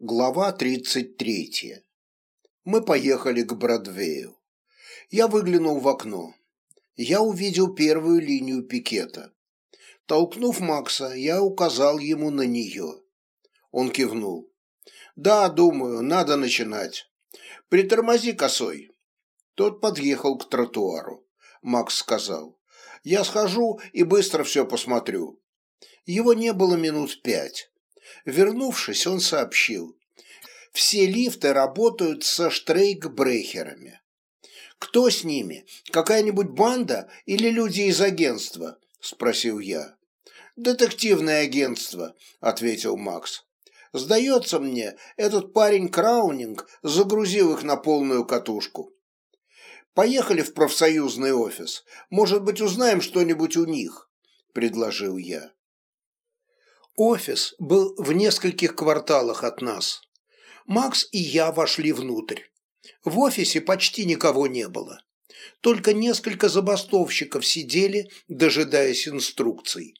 Глава 33. Мы поехали к Бродвею. Я выглянул в окно. Я увидел первую линию пикета. Толкнув Макса, я указал ему на нее. Он кивнул. «Да, думаю, надо начинать. Притормози косой». Тот подъехал к тротуару. Макс сказал. «Я схожу и быстро все посмотрю». Его не было минут пять. Вернувшись, он сообщил. Все лифты работают со штрейкбрехерами. «Кто с ними? Какая-нибудь банда или люди из агентства?» – спросил я. «Детективное агентство», – ответил Макс. «Сдается мне, этот парень Краунинг загрузил их на полную катушку. Поехали в профсоюзный офис. Может быть, узнаем что-нибудь у них», – предложил я. Офис был в нескольких кварталах от нас. Макс и я вошли внутрь. В офисе почти никого не было. Только несколько забастовщиков сидели, дожидаясь инструкций.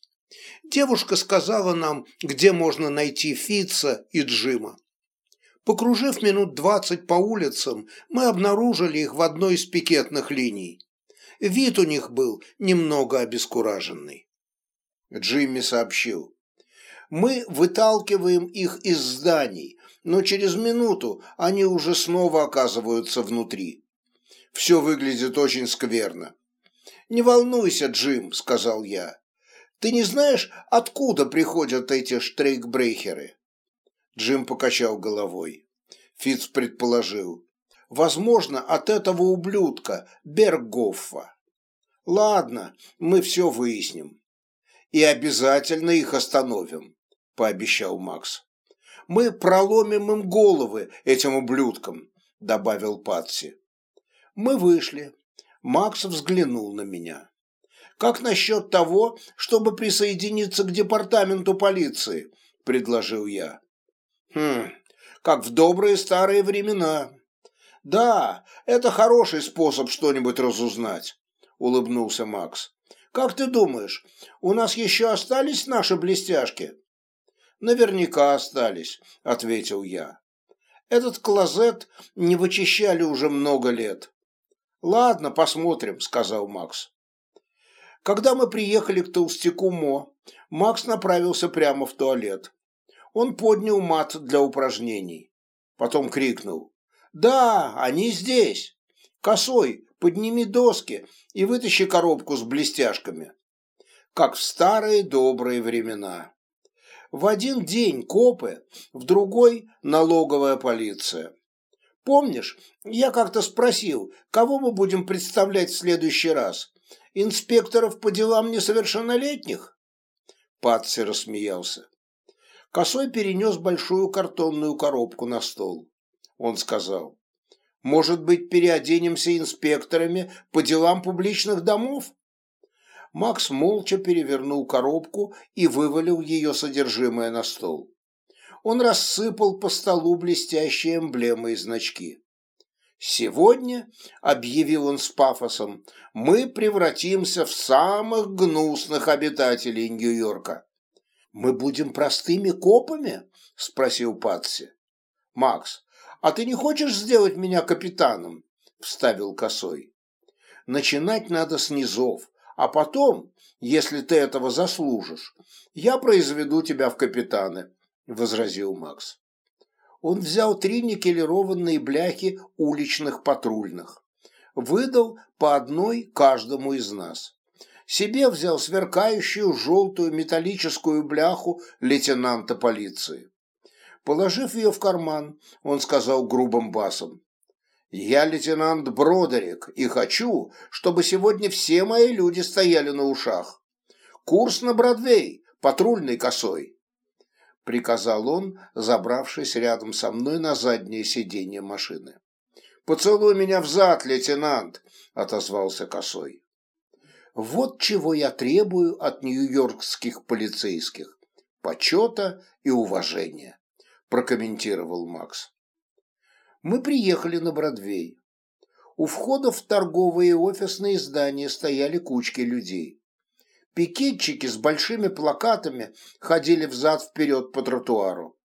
Девушка сказала нам, где можно найти Фитца и Джима. Покружив минут двадцать по улицам, мы обнаружили их в одной из пикетных линий. Вид у них был немного обескураженный. Джимми сообщил. Мы выталкиваем их из зданий, но через минуту они уже снова оказываются внутри. Все выглядит очень скверно. «Не волнуйся, Джим», — сказал я. «Ты не знаешь, откуда приходят эти штрейкбрейхеры?» Джим покачал головой. Фиц предположил. «Возможно, от этого ублюдка, Бергоффа. Ладно, мы все выясним. И обязательно их остановим пообещал Макс. «Мы проломим им головы, этим ублюдкам», – добавил Патси. Мы вышли. Макс взглянул на меня. «Как насчет того, чтобы присоединиться к департаменту полиции?» – предложил я. «Хм, как в добрые старые времена». «Да, это хороший способ что-нибудь разузнать», – улыбнулся Макс. «Как ты думаешь, у нас еще остались наши блестяшки?» Наверняка остались, ответил я. Этот клозет не вычищали уже много лет. Ладно, посмотрим, сказал Макс. Когда мы приехали к толстяку Мо, Макс направился прямо в туалет. Он поднял мат для упражнений. Потом крикнул. «Да, они здесь! Косой, подними доски и вытащи коробку с блестяшками!» Как в старые добрые времена. В один день копы, в другой – налоговая полиция. Помнишь, я как-то спросил, кого мы будем представлять в следующий раз? Инспекторов по делам несовершеннолетних? Патси рассмеялся. Косой перенес большую картонную коробку на стол. Он сказал, «Может быть, переоденемся инспекторами по делам публичных домов?» Макс молча перевернул коробку и вывалил ее содержимое на стол. Он рассыпал по столу блестящие эмблемы и значки. «Сегодня», — объявил он с пафосом, — «мы превратимся в самых гнусных обитателей Нью-Йорка». «Мы будем простыми копами?» — спросил Патси. «Макс, а ты не хочешь сделать меня капитаном?» — вставил Косой. «Начинать надо с низов, а потом, если ты этого заслужишь, я произведу тебя в капитаны», – возразил Макс. Он взял три никелированные бляхи уличных патрульных. Выдал по одной каждому из нас. Себе взял сверкающую желтую металлическую бляху лейтенанта полиции. Положив ее в карман, он сказал грубым басом. Я лейтенант Бродерик и хочу, чтобы сегодня все мои люди стояли на ушах. Курс на Бродвей, патрульный косой. Приказал он, забравшись рядом со мной на заднее сиденье машины. «Поцелуй меня в зад, лейтенант!» – отозвался косой. «Вот чего я требую от нью-йоркских полицейских. Почета и уважения», – прокомментировал Макс мы приехали на Бродвей. У входа в торговые и офисные здания стояли кучки людей. Пикетчики с большими плакатами ходили взад-вперед по тротуару.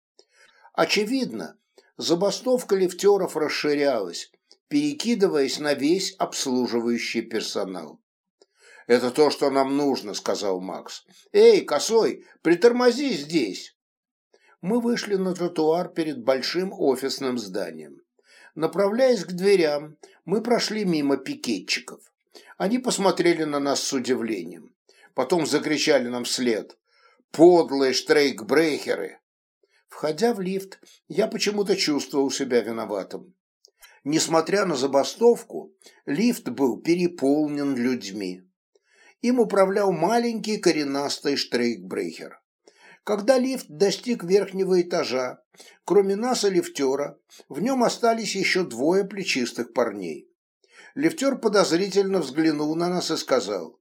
Очевидно, забастовка лифтеров расширялась, перекидываясь на весь обслуживающий персонал. «Это то, что нам нужно», — сказал Макс. «Эй, косой, притормози здесь!» Мы вышли на тротуар перед большим офисным зданием. Направляясь к дверям, мы прошли мимо пикетчиков. Они посмотрели на нас с удивлением. Потом закричали нам вслед. «Подлые штрейкбрейхеры!» Входя в лифт, я почему-то чувствовал себя виноватым. Несмотря на забастовку, лифт был переполнен людьми. Им управлял маленький коренастый штрейкбрейхер. Когда лифт достиг верхнего этажа, кроме нас и лифтера, в нем остались еще двое плечистых парней. Лифтер подозрительно взглянул на нас и сказал,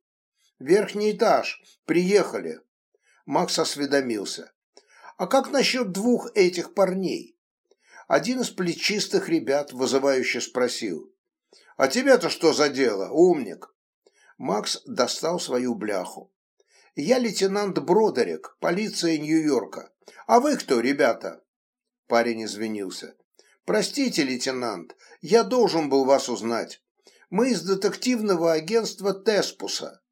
«Верхний этаж, приехали». Макс осведомился, «А как насчет двух этих парней?» Один из плечистых ребят вызывающе спросил, «А тебе-то что за дело, умник?» Макс достал свою бляху. «Я лейтенант Бродерик, полиция Нью-Йорка. А вы кто, ребята?» Парень извинился. «Простите, лейтенант, я должен был вас узнать. Мы из детективного агентства Теспуса».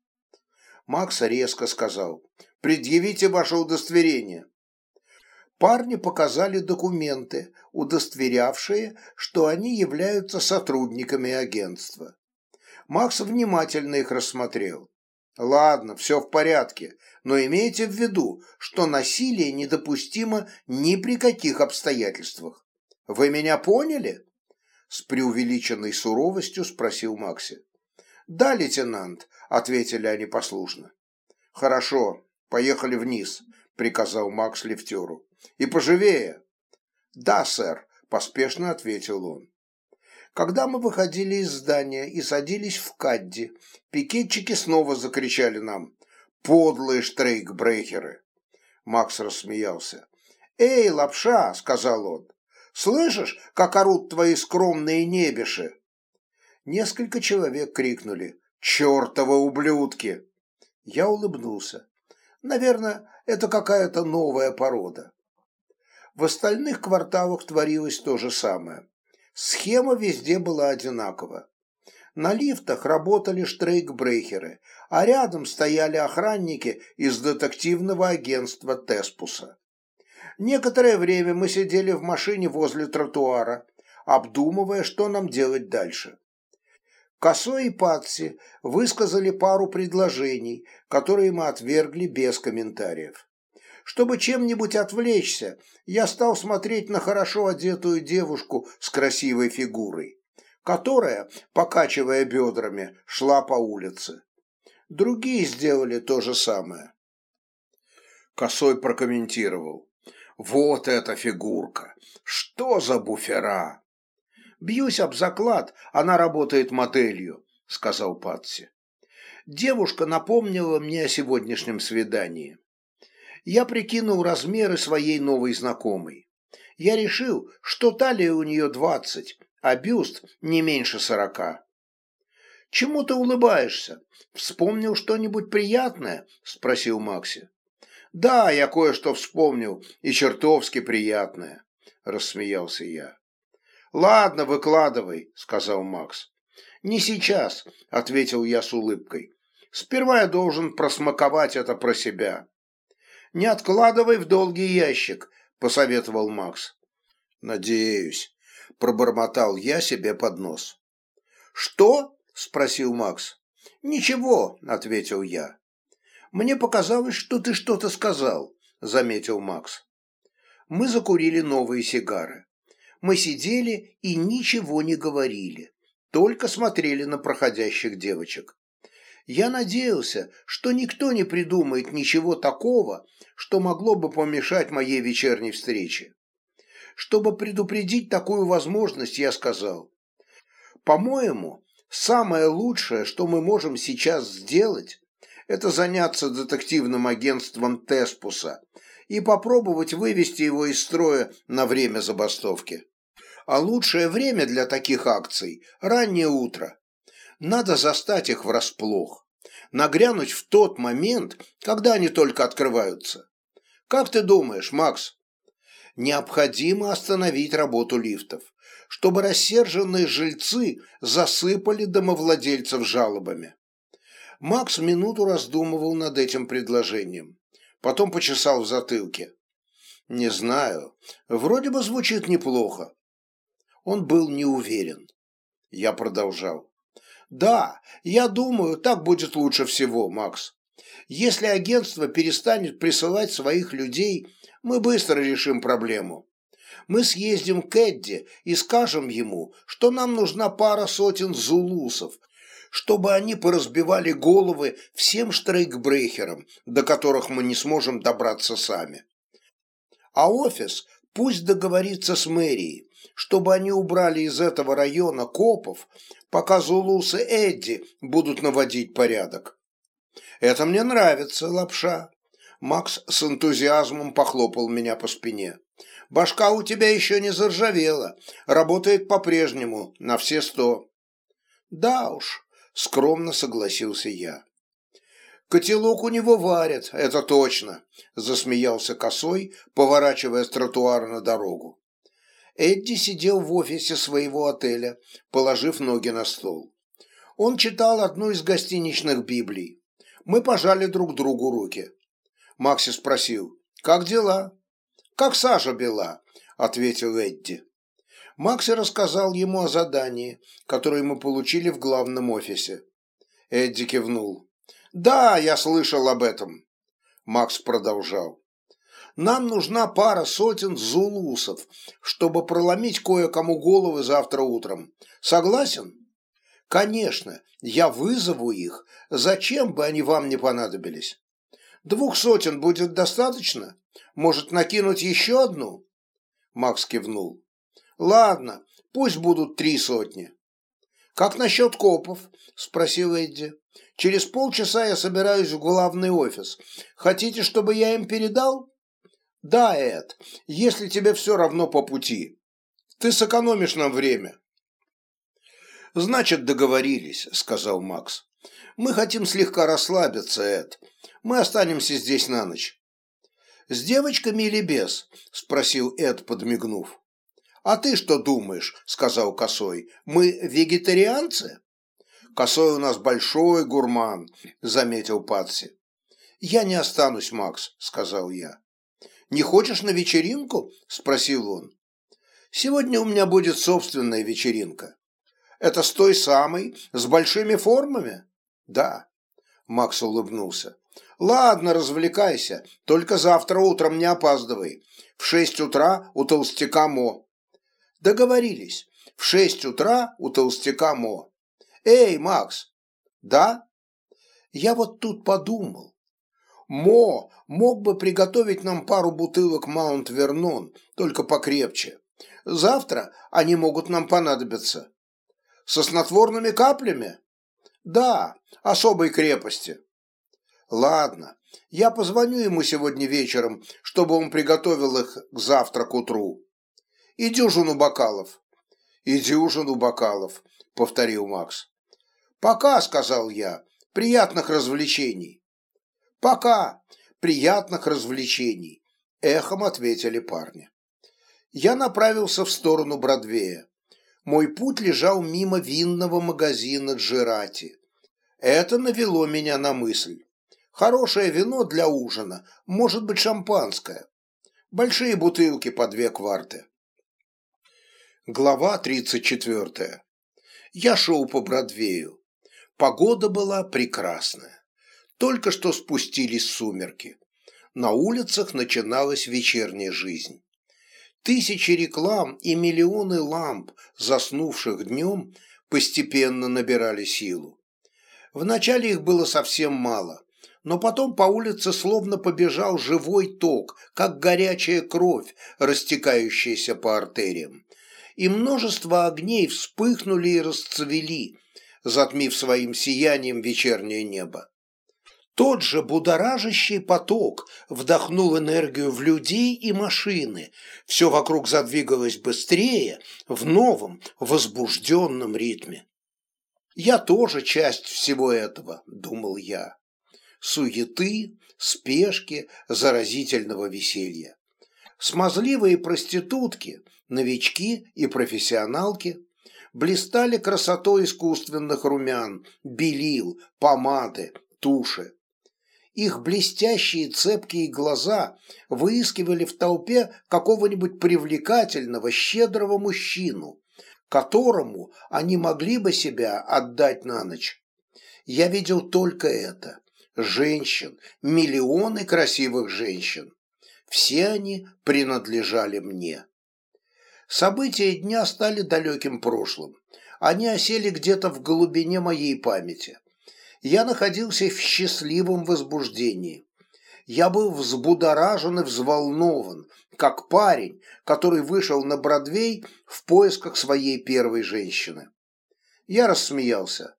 Макс резко сказал. «Предъявите ваше удостоверение». Парни показали документы, удостоверявшие, что они являются сотрудниками агентства. Макс внимательно их рассмотрел. Ладно, все в порядке, но имейте в виду, что насилие недопустимо ни при каких обстоятельствах. Вы меня поняли? С преувеличенной суровостью спросил Макси. Да, лейтенант, ответили они послушно. Хорошо, поехали вниз, приказал Макс лифтеру. И поживее. Да, сэр, поспешно ответил он. Когда мы выходили из здания и садились в Кадди, пикетчики снова закричали нам «Подлые штрейкбрейкеры!» Макс рассмеялся. «Эй, лапша!» — сказал он. «Слышишь, как орут твои скромные небеши?» Несколько человек крикнули «Чертовы ублюдки!» Я улыбнулся. Наверное, это какая-то новая порода. В остальных кварталах творилось то же самое. Схема везде была одинакова. На лифтах работали штрейкбрейхеры, а рядом стояли охранники из детективного агентства Теспуса. Некоторое время мы сидели в машине возле тротуара, обдумывая, что нам делать дальше. Косой и Патси высказали пару предложений, которые мы отвергли без комментариев. Чтобы чем-нибудь отвлечься, я стал смотреть на хорошо одетую девушку с красивой фигурой, которая, покачивая бедрами, шла по улице. Другие сделали то же самое. Косой прокомментировал. «Вот эта фигурка! Что за буфера!» «Бьюсь об заклад, она работает моделью», — сказал Патси. Девушка напомнила мне о сегодняшнем свидании я прикинул размеры своей новой знакомой. Я решил, что талия у нее двадцать, а бюст не меньше сорока. «Чему ты улыбаешься? Вспомнил что-нибудь приятное?» – спросил Макси. «Да, я кое-что вспомнил, и чертовски приятное», – рассмеялся я. «Ладно, выкладывай», – сказал Макс. «Не сейчас», – ответил я с улыбкой. «Сперва я должен просмаковать это про себя». Не откладывай в долгий ящик, посоветовал Макс. Надеюсь, пробормотал я себе под нос. Что? спросил Макс. Ничего, ответил я. Мне показалось, что ты что-то сказал, заметил Макс. Мы закурили новые сигары. Мы сидели и ничего не говорили, только смотрели на проходящих девочек. Я надеялся, что никто не придумает ничего такого, что могло бы помешать моей вечерней встрече. Чтобы предупредить такую возможность, я сказал, «По-моему, самое лучшее, что мы можем сейчас сделать, это заняться детективным агентством Теспуса и попробовать вывести его из строя на время забастовки. А лучшее время для таких акций – раннее утро. Надо застать их врасплох. Нагрянуть в тот момент, когда они только открываются. Как ты думаешь, Макс? Необходимо остановить работу лифтов, чтобы рассерженные жильцы засыпали домовладельцев жалобами. Макс минуту раздумывал над этим предложением. Потом почесал в затылке. «Не знаю. Вроде бы звучит неплохо». Он был не уверен. Я продолжал. «Да, я думаю, так будет лучше всего, Макс. Если агентство перестанет присылать своих людей, мы быстро решим проблему. Мы съездим к Эдди и скажем ему, что нам нужна пара сотен зулусов, чтобы они поразбивали головы всем штрейкбрехерам, до которых мы не сможем добраться сами. А офис пусть договорится с мэрией, чтобы они убрали из этого района копов, пока Зулусы Эдди будут наводить порядок. Это мне нравится, лапша. Макс с энтузиазмом похлопал меня по спине. Башка у тебя еще не заржавела, работает по-прежнему, на все сто. Да уж, скромно согласился я. Котелок у него варят, это точно, засмеялся косой, поворачивая с тротуара на дорогу. Эдди сидел в офисе своего отеля, положив ноги на стол. Он читал одну из гостиничных библий. Мы пожали друг другу руки. Макси спросил, «Как дела?» «Как сажа бела», — ответил Эдди. Макси рассказал ему о задании, которое мы получили в главном офисе. Эдди кивнул. «Да, я слышал об этом». Макс продолжал. Нам нужна пара сотен зулусов, чтобы проломить кое-кому головы завтра утром. Согласен? Конечно, я вызову их. Зачем бы они вам не понадобились? Двух сотен будет достаточно? Может, накинуть еще одну? Макс кивнул. Ладно, пусть будут три сотни. Как насчет копов? Спросил Эдди. Через полчаса я собираюсь в главный офис. Хотите, чтобы я им передал? Да, Эд, если тебе все равно по пути. Ты сэкономишь нам время. Значит, договорились, сказал Макс. Мы хотим слегка расслабиться, Эд. Мы останемся здесь на ночь. С девочками или без? Спросил Эд, подмигнув. А ты что думаешь? Сказал Косой. Мы вегетарианцы? Косой у нас большой гурман, заметил Патси. Я не останусь, Макс, сказал я. Не хочешь на вечеринку?» – спросил он. «Сегодня у меня будет собственная вечеринка. Это с той самой, с большими формами?» «Да», – Макс улыбнулся. «Ладно, развлекайся, только завтра утром не опаздывай. В шесть утра у толстяка Мо». «Договорились. В шесть утра у толстяка Мо». «Эй, Макс!» «Да?» «Я вот тут подумал. Мо мог бы приготовить нам пару бутылок Маунт Вернон, только покрепче. Завтра они могут нам понадобиться. Со снотворными каплями? Да, особой крепости. Ладно, я позвоню ему сегодня вечером, чтобы он приготовил их к завтра к утру. И дюжину бокалов. И дюжину бокалов, повторил Макс. Пока, сказал я, приятных развлечений. «Пока! Приятных развлечений!» – эхом ответили парни. Я направился в сторону Бродвея. Мой путь лежал мимо винного магазина Джирати. Это навело меня на мысль. Хорошее вино для ужина, может быть шампанское. Большие бутылки по две кварты. Глава 34. Я шел по Бродвею. Погода была прекрасная. Только что спустились сумерки. На улицах начиналась вечерняя жизнь. Тысячи реклам и миллионы ламп, заснувших днем, постепенно набирали силу. Вначале их было совсем мало, но потом по улице словно побежал живой ток, как горячая кровь, растекающаяся по артериям. И множество огней вспыхнули и расцвели, затмив своим сиянием вечернее небо. Тот же будоражащий поток вдохнул энергию в людей и машины. Все вокруг задвигалось быстрее, в новом, возбужденном ритме. «Я тоже часть всего этого», — думал я. Суеты, спешки, заразительного веселья. Смазливые проститутки, новички и профессионалки блистали красотой искусственных румян, белил, помады, туши. Их блестящие цепкие глаза выискивали в толпе какого-нибудь привлекательного, щедрого мужчину, которому они могли бы себя отдать на ночь. Я видел только это. Женщин, миллионы красивых женщин. Все они принадлежали мне. События дня стали далеким прошлым. Они осели где-то в глубине моей памяти. Я находился в счастливом возбуждении. Я был взбудоражен и взволнован, как парень, который вышел на Бродвей в поисках своей первой женщины. Я рассмеялся.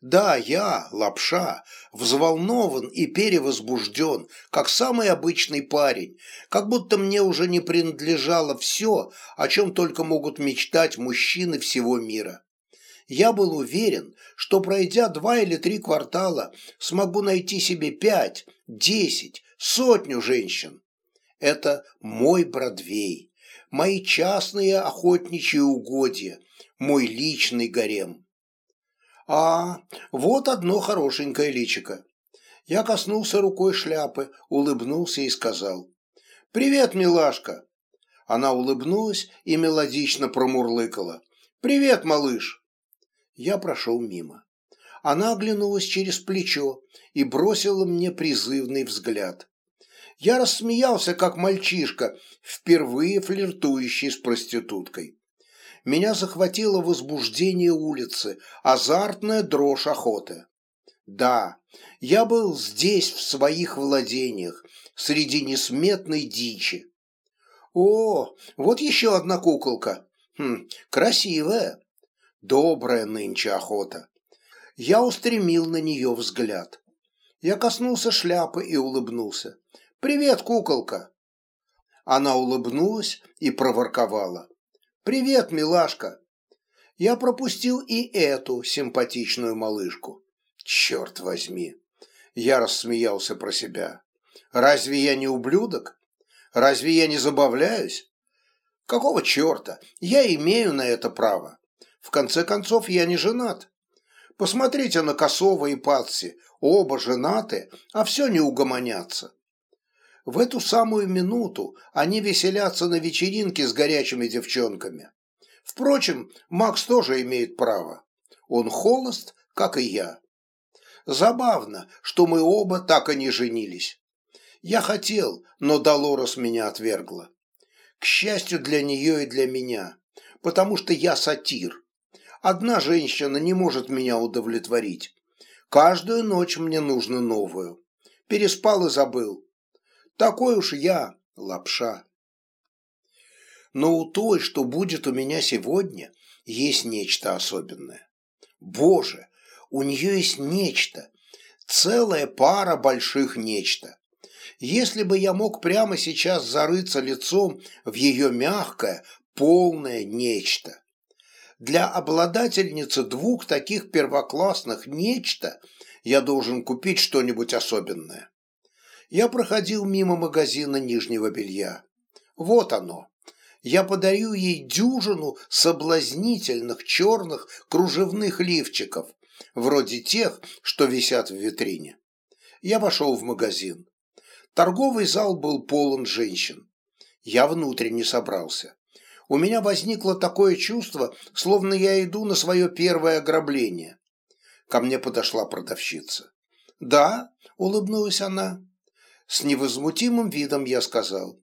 Да, я, лапша, взволнован и перевозбужден, как самый обычный парень, как будто мне уже не принадлежало все, о чем только могут мечтать мужчины всего мира. Я был уверен, что пройдя два или три квартала, смогу найти себе пять, десять, сотню женщин. Это мой Бродвей, мои частные охотничьи угодья, мой личный гарем. А, вот одно хорошенькое личико. Я коснулся рукой шляпы, улыбнулся и сказал. «Привет, милашка!» Она улыбнулась и мелодично промурлыкала. «Привет, малыш!» Я прошел мимо. Она оглянулась через плечо и бросила мне призывный взгляд. Я рассмеялся, как мальчишка, впервые флиртующий с проституткой меня захватило возбуждение улицы, азартная дрожь охоты. Да, я был здесь, в своих владениях, среди несметной дичи. О, вот еще одна куколка. Хм, красивая. Добрая нынче охота. Я устремил на нее взгляд. Я коснулся шляпы и улыбнулся. «Привет, куколка!» Она улыбнулась и проворковала. «Привет, милашка!» Я пропустил и эту симпатичную малышку. Черт возьми! Я рассмеялся про себя. Разве я не ублюдок? Разве я не забавляюсь? Какого черта? Я имею на это право. В конце концов, я не женат. Посмотрите на Косова и Патси. Оба женаты, а все не угомонятся. В эту самую минуту они веселятся на вечеринке с горячими девчонками. Впрочем, Макс тоже имеет право. Он холост, как и я. Забавно, что мы оба так и не женились. Я хотел, но Долорес меня отвергла. К счастью для нее и для меня, потому что я сатир. Одна женщина не может меня удовлетворить. Каждую ночь мне нужно новую. Переспал и забыл. Такой уж я, лапша. Но у той, что будет у меня сегодня, есть нечто особенное. Боже, у нее есть нечто, целая пара больших нечто. Если бы я мог прямо сейчас зарыться лицом в ее мягкое, полное нечто. Для обладательницы двух таких первоклассных нечто я должен купить что-нибудь особенное я проходил мимо магазина нижнего белья. Вот оно. Я подарю ей дюжину соблазнительных черных кружевных лифчиков, вроде тех, что висят в витрине. Я вошел в магазин. Торговый зал был полон женщин. Я внутренне собрался. У меня возникло такое чувство, словно я иду на свое первое ограбление. Ко мне подошла продавщица. «Да», — улыбнулась она, с невозмутимым видом я сказал,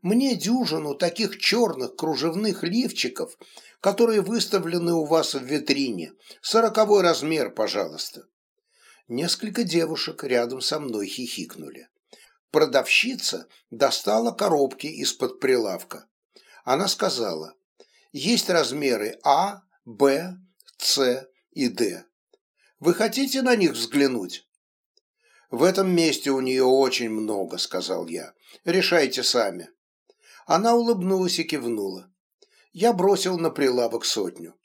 «Мне дюжину таких черных кружевных лифчиков, которые выставлены у вас в витрине. Сороковой размер, пожалуйста». Несколько девушек рядом со мной хихикнули. Продавщица достала коробки из-под прилавка. Она сказала, есть размеры А, Б, С и Д. Вы хотите на них взглянуть? «В этом месте у нее очень много», — сказал я. «Решайте сами». Она улыбнулась и кивнула. Я бросил на прилавок сотню.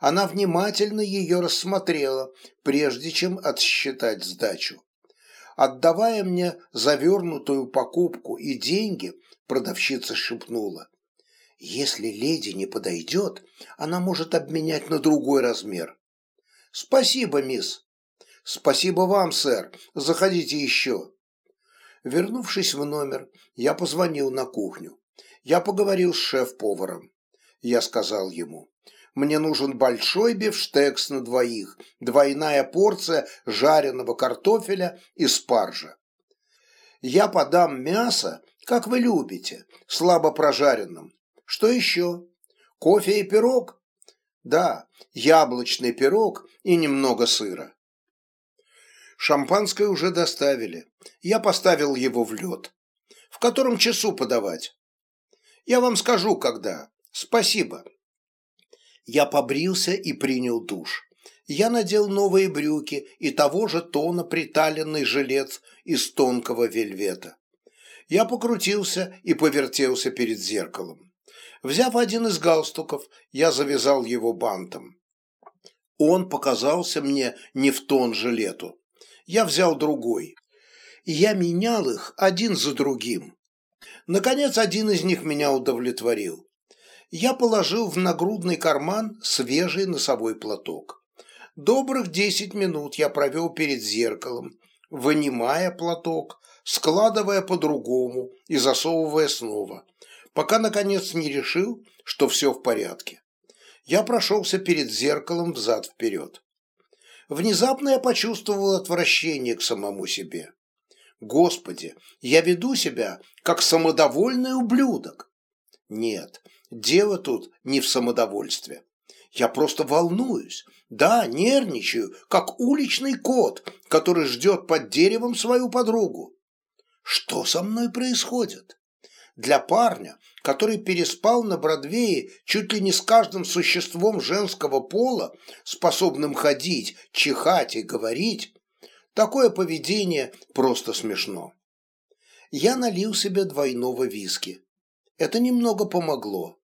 Она внимательно ее рассмотрела, прежде чем отсчитать сдачу. Отдавая мне завернутую покупку и деньги, продавщица шепнула. Если леди не подойдет, она может обменять на другой размер. Спасибо, мисс. Спасибо вам, сэр. Заходите еще. Вернувшись в номер, я позвонил на кухню. Я поговорил с шеф-поваром. Я сказал ему, мне нужен большой бифштекс на двоих, двойная порция жареного картофеля и спаржа. Я подам мясо, как вы любите, слабо прожаренным. Что еще? Кофе и пирог? Да, яблочный пирог и немного сыра. Шампанское уже доставили. Я поставил его в лед. В котором часу подавать? Я вам скажу, когда. Спасибо. Я побрился и принял душ. Я надел новые брюки и того же тона приталенный жилет из тонкого вельвета. Я покрутился и повертелся перед зеркалом. Взяв один из галстуков, я завязал его бантом. Он показался мне не в тон жилету. Я взял другой. Я менял их один за другим. Наконец, один из них меня удовлетворил. Я положил в нагрудный карман свежий носовой платок. Добрых десять минут я провел перед зеркалом, вынимая платок, складывая по-другому и засовывая снова, пока, наконец, не решил, что все в порядке. Я прошелся перед зеркалом взад-вперед. Внезапно я почувствовал отвращение к самому себе. Господи, я веду себя, как самодовольный ублюдок. Нет, дело тут не в самодовольстве. Я просто волнуюсь. Да, нервничаю, как уличный кот, который ждет под деревом свою подругу. Что со мной происходит? Для парня, который переспал на Бродвее чуть ли не с каждым существом женского пола, способным ходить, чихать и говорить, такое поведение просто смешно. Я налил себе двойного виски. Это немного помогло.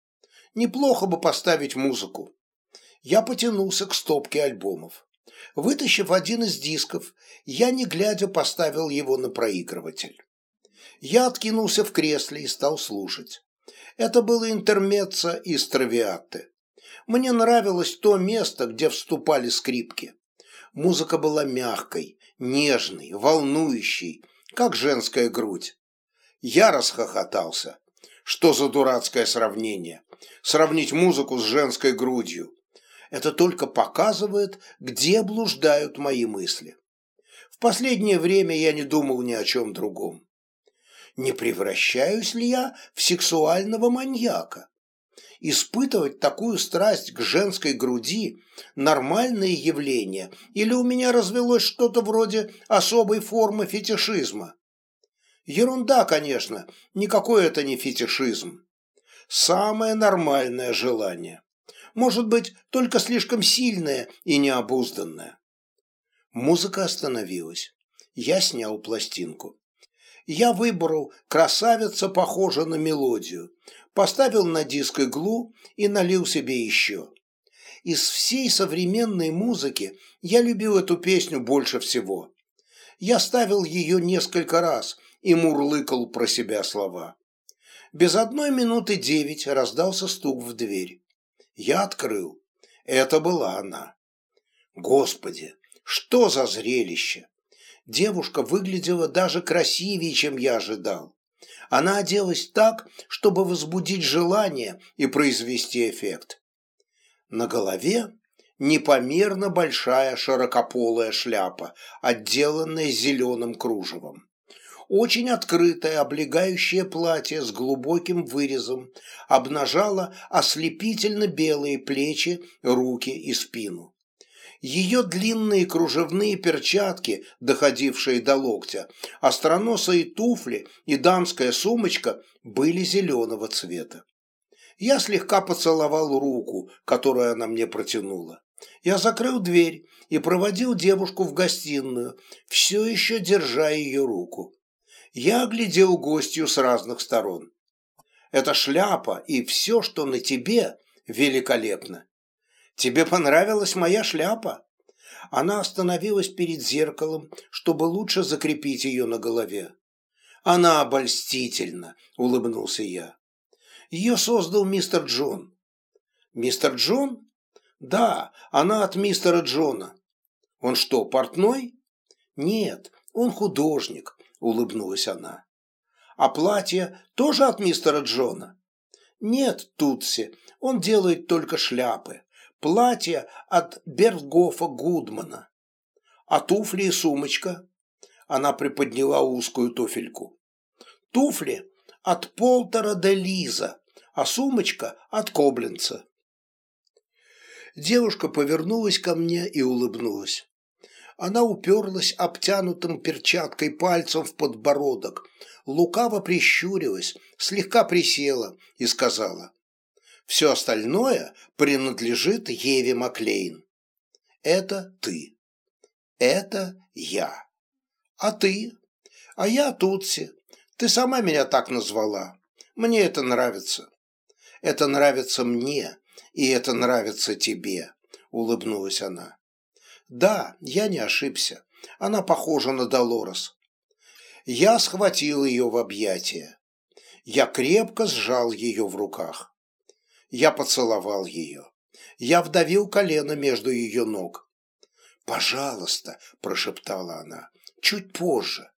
Неплохо бы поставить музыку. Я потянулся к стопке альбомов. Вытащив один из дисков, я, не глядя, поставил его на проигрыватель. Я откинулся в кресле и стал слушать. Это было интермеццо из травиатты. Мне нравилось то место, где вступали скрипки. Музыка была мягкой, нежной, волнующей, как женская грудь. Я расхохотался. Что за дурацкое сравнение? Сравнить музыку с женской грудью. Это только показывает, где блуждают мои мысли. В последнее время я не думал ни о чем другом не превращаюсь ли я в сексуального маньяка? Испытывать такую страсть к женской груди – нормальное явление, или у меня развелось что-то вроде особой формы фетишизма? Ерунда, конечно, никакой это не фетишизм. Самое нормальное желание. Может быть, только слишком сильное и необузданное. Музыка остановилась. Я снял пластинку я выбрал «Красавица похожа на мелодию», поставил на диск иглу и налил себе еще. Из всей современной музыки я любил эту песню больше всего. Я ставил ее несколько раз и мурлыкал про себя слова. Без одной минуты девять раздался стук в дверь. Я открыл. Это была она. Господи, что за зрелище! Девушка выглядела даже красивее, чем я ожидал. Она оделась так, чтобы возбудить желание и произвести эффект. На голове непомерно большая широкополая шляпа, отделанная зеленым кружевом. Очень открытое облегающее платье с глубоким вырезом обнажало ослепительно белые плечи, руки и спину. Ее длинные кружевные перчатки, доходившие до локтя, остроносые туфли и дамская сумочка были зеленого цвета. Я слегка поцеловал руку, которую она мне протянула. Я закрыл дверь и проводил девушку в гостиную, все еще держа ее руку. Я оглядел гостью с разных сторон. Эта шляпа и все, что на тебе, великолепно. Тебе понравилась моя шляпа? Она остановилась перед зеркалом, чтобы лучше закрепить ее на голове. «Она обольстительна», — улыбнулся я. «Ее создал мистер Джон». «Мистер Джон?» «Да, она от мистера Джона». «Он что, портной?» «Нет, он художник», — улыбнулась она. «А платье тоже от мистера Джона?» «Нет, Тутси, он делает только шляпы. Платье от Бергофа Гудмана. А туфли и сумочка?» Она приподняла узкую туфельку. «Туфли от Полтера де Лиза, а сумочка от Коблинца». Девушка повернулась ко мне и улыбнулась. Она уперлась обтянутым перчаткой пальцем в подбородок, лукаво прищурилась, слегка присела и сказала, «Все остальное принадлежит Еве Маклейн. Это ты. Это я. А ты? А я Тутси. Ты сама меня так назвала. Мне это нравится. Это нравится мне, и это нравится тебе», — улыбнулась она. «Да, я не ошибся. Она похожа на Долорес. Я схватил ее в объятия. Я крепко сжал ее в руках. Я поцеловал ее. Я вдавил колено между ее ног. «Пожалуйста», – прошептала она, – «чуть позже».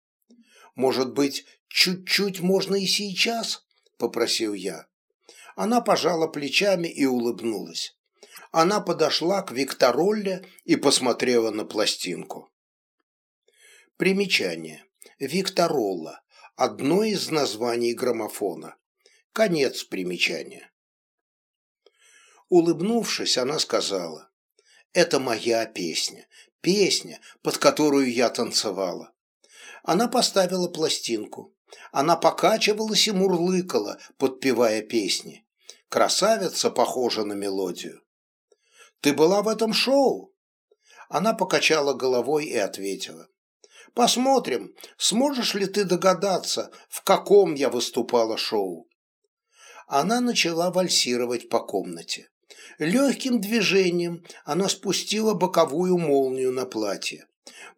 «Может быть, чуть-чуть можно и сейчас?» – попросил я. Она пожала плечами и улыбнулась. Она подошла к Викторолле и посмотрела на пластинку. Примечание. Викторолла – одно из названий граммофона. Конец примечания. Улыбнувшись, она сказала, «Это моя песня, песня, под которую я танцевала». Она поставила пластинку. Она покачивалась и мурлыкала, подпевая песни. Красавица похожа на мелодию. «Ты была в этом шоу?» Она покачала головой и ответила. Посмотрим, сможешь ли ты догадаться, в каком я выступала шоу. Она начала вальсировать по комнате. Легким движением она спустила боковую молнию на платье.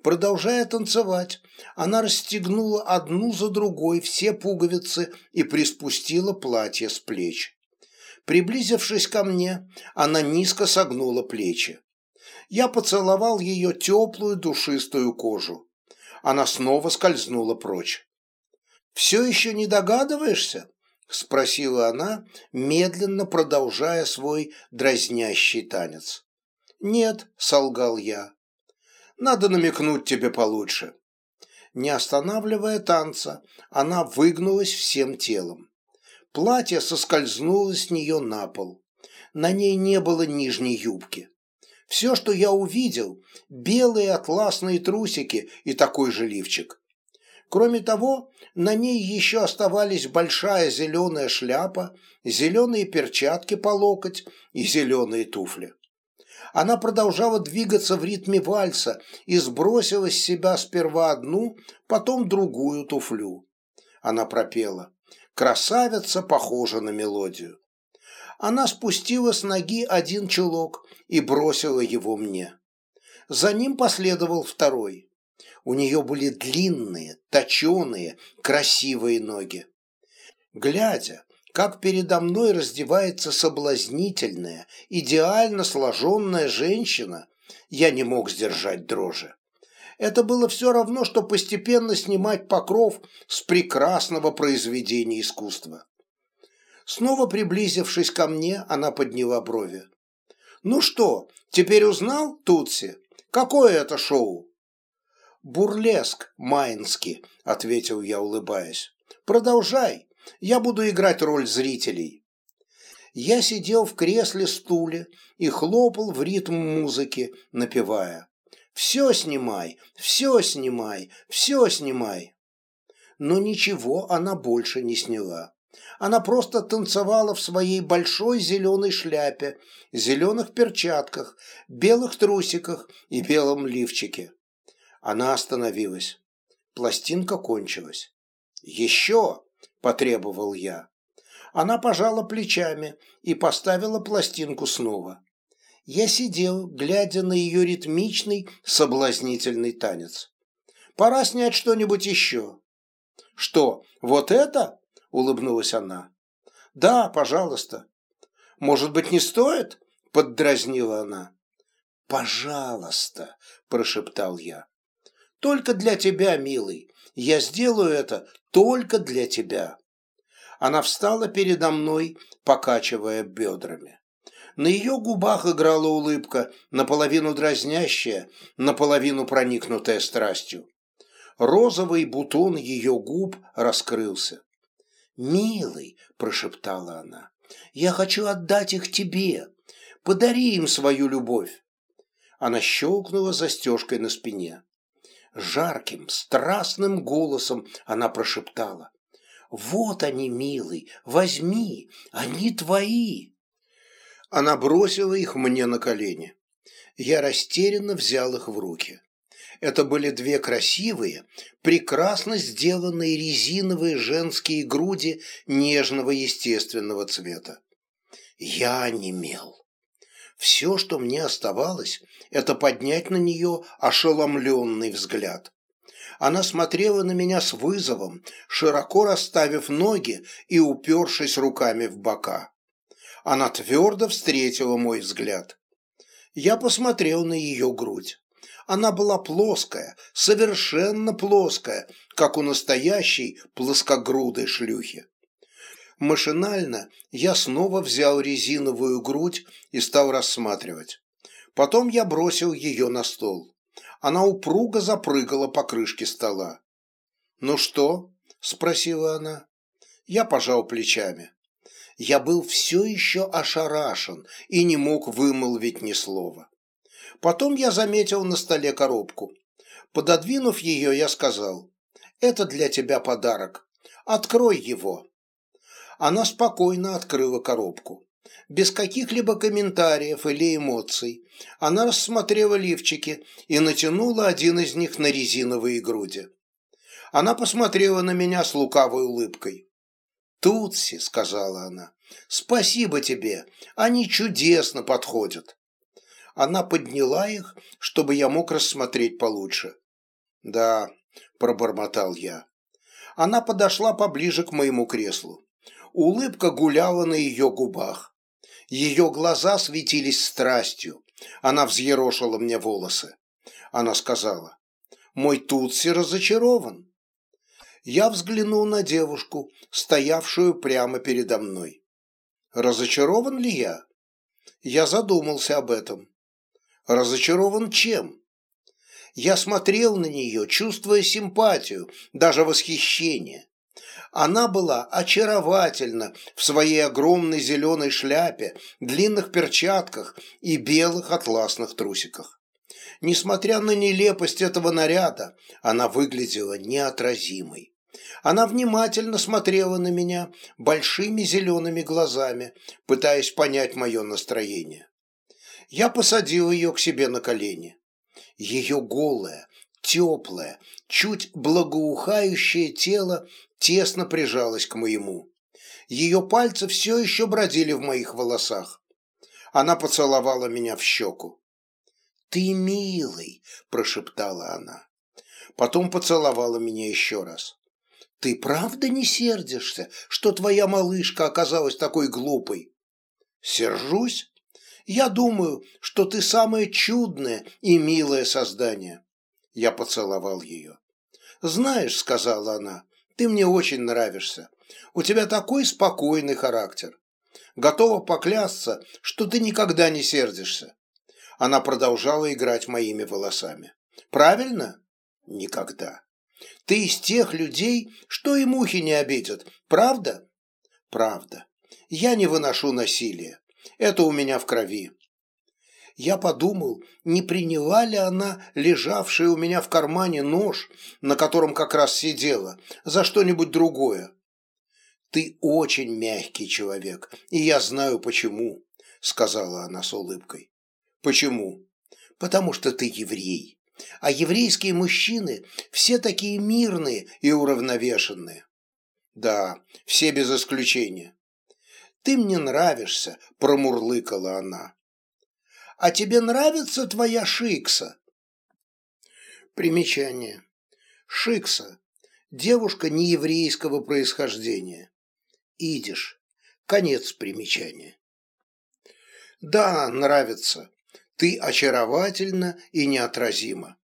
Продолжая танцевать, она расстегнула одну за другой все пуговицы и приспустила платье с плеч. Приблизившись ко мне, она низко согнула плечи. Я поцеловал ее теплую душистую кожу она снова скользнула прочь. «Все еще не догадываешься?» – спросила она, медленно продолжая свой дразнящий танец. «Нет», – солгал я. «Надо намекнуть тебе получше». Не останавливая танца, она выгнулась всем телом. Платье соскользнуло с нее на пол. На ней не было нижней юбки. Все, что я увидел, белые атласные трусики и такой же лифчик. Кроме того, на ней еще оставались большая зеленая шляпа, зеленые перчатки по локоть и зеленые туфли. Она продолжала двигаться в ритме вальса и сбросила с себя сперва одну, потом другую туфлю. Она пропела «Красавица похожа на мелодию» она спустила с ноги один чулок и бросила его мне. За ним последовал второй. У нее были длинные, точеные, красивые ноги. Глядя, как передо мной раздевается соблазнительная, идеально сложенная женщина, я не мог сдержать дрожи. Это было все равно, что постепенно снимать покров с прекрасного произведения искусства. Снова приблизившись ко мне, она подняла брови. «Ну что, теперь узнал, Тутси? Какое это шоу?» «Бурлеск, Майнски», — ответил я, улыбаясь. «Продолжай, я буду играть роль зрителей». Я сидел в кресле-стуле и хлопал в ритм музыки, напевая. «Все снимай, все снимай, все снимай». Но ничего она больше не сняла. Она просто танцевала в своей большой зеленой шляпе, зеленых перчатках, белых трусиках и белом лифчике. Она остановилась. Пластинка кончилась. «Еще!» – потребовал я. Она пожала плечами и поставила пластинку снова. Я сидел, глядя на ее ритмичный, соблазнительный танец. Пора снять что-нибудь еще. Что, вот это? Улыбнулась она. Да, пожалуйста. Может быть, не стоит? Поддразнила она. Пожалуйста, прошептал я. Только для тебя, милый. Я сделаю это только для тебя. Она встала передо мной, покачивая бедрами. На ее губах играла улыбка, наполовину дразнящая, наполовину проникнутая страстью. Розовый бутон ее губ раскрылся. «Милый», — прошептала она, — «я хочу отдать их тебе. Подари им свою любовь». Она щелкнула застежкой на спине. Жарким, страстным голосом она прошептала. «Вот они, милый, возьми, они твои!» Она бросила их мне на колени. Я растерянно взял их в руки. Это были две красивые, прекрасно сделанные резиновые женские груди нежного естественного цвета. Я онемел. Все, что мне оставалось, это поднять на нее ошеломленный взгляд. Она смотрела на меня с вызовом, широко расставив ноги и упершись руками в бока. Она твердо встретила мой взгляд. Я посмотрел на ее грудь. Она была плоская, совершенно плоская, как у настоящей плоскогрудой шлюхи. Машинально я снова взял резиновую грудь и стал рассматривать. Потом я бросил ее на стол. Она упруго запрыгала по крышке стола. «Ну что?» – спросила она. Я пожал плечами. Я был все еще ошарашен и не мог вымолвить ни слова. Потом я заметил на столе коробку. Пододвинув ее, я сказал, «Это для тебя подарок. Открой его». Она спокойно открыла коробку. Без каких-либо комментариев или эмоций она рассмотрела лифчики и натянула один из них на резиновые груди. Она посмотрела на меня с лукавой улыбкой. «Тутси», — сказала она, — «спасибо тебе, они чудесно подходят». Она подняла их, чтобы я мог рассмотреть получше. «Да», — пробормотал я. Она подошла поближе к моему креслу. Улыбка гуляла на ее губах. Ее глаза светились страстью. Она взъерошила мне волосы. Она сказала, «Мой Тутси разочарован» я взглянул на девушку, стоявшую прямо передо мной. Разочарован ли я? Я задумался об этом. Разочарован чем? Я смотрел на нее, чувствуя симпатию, даже восхищение. Она была очаровательна в своей огромной зеленой шляпе, длинных перчатках и белых атласных трусиках. Несмотря на нелепость этого наряда, она выглядела неотразимой. Она внимательно смотрела на меня большими зелеными глазами, пытаясь понять мое настроение. Я посадил ее к себе на колени. Ее голое, теплое, чуть благоухающее тело тесно прижалось к моему. Ее пальцы все еще бродили в моих волосах. Она поцеловала меня в щеку. «Ты милый!» – прошептала она. Потом поцеловала меня еще раз. «Ты правда не сердишься, что твоя малышка оказалась такой глупой?» «Сержусь? Я думаю, что ты самое чудное и милое создание». Я поцеловал ее. «Знаешь», — сказала она, — «ты мне очень нравишься. У тебя такой спокойный характер. Готова поклясться, что ты никогда не сердишься. Она продолжала играть моими волосами. «Правильно?» «Никогда». «Ты из тех людей, что и мухи не обидят, правда?» «Правда. Я не выношу насилия. Это у меня в крови». Я подумал, не приняла ли она лежавший у меня в кармане нож, на котором как раз сидела, за что-нибудь другое. «Ты очень мягкий человек, и я знаю почему», — сказала она с улыбкой. Почему? Потому что ты еврей. А еврейские мужчины все такие мирные и уравновешенные. Да, все без исключения. Ты мне нравишься, промурлыкала она. А тебе нравится твоя Шикса?» Примечание. Шикса. Девушка нееврейского происхождения. Идиш. Конец примечания. «Да, нравится. Ты очаровательна и неотразима».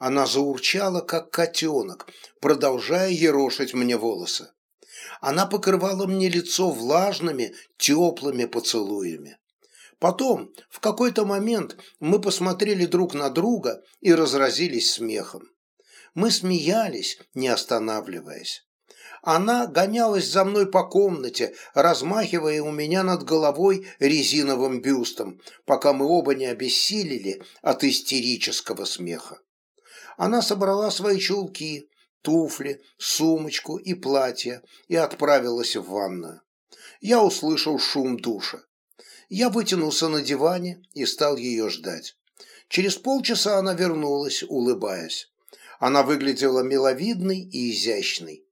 Она заурчала, как котенок, продолжая ерошить мне волосы. Она покрывала мне лицо влажными, теплыми поцелуями. Потом, в какой-то момент, мы посмотрели друг на друга и разразились смехом. Мы смеялись, не останавливаясь. Она гонялась за мной по комнате, размахивая у меня над головой резиновым бюстом, пока мы оба не обессилели от истерического смеха. Она собрала свои чулки, туфли, сумочку и платье и отправилась в ванную. Я услышал шум душа. Я вытянулся на диване и стал ее ждать. Через полчаса она вернулась, улыбаясь. Она выглядела миловидной и изящной.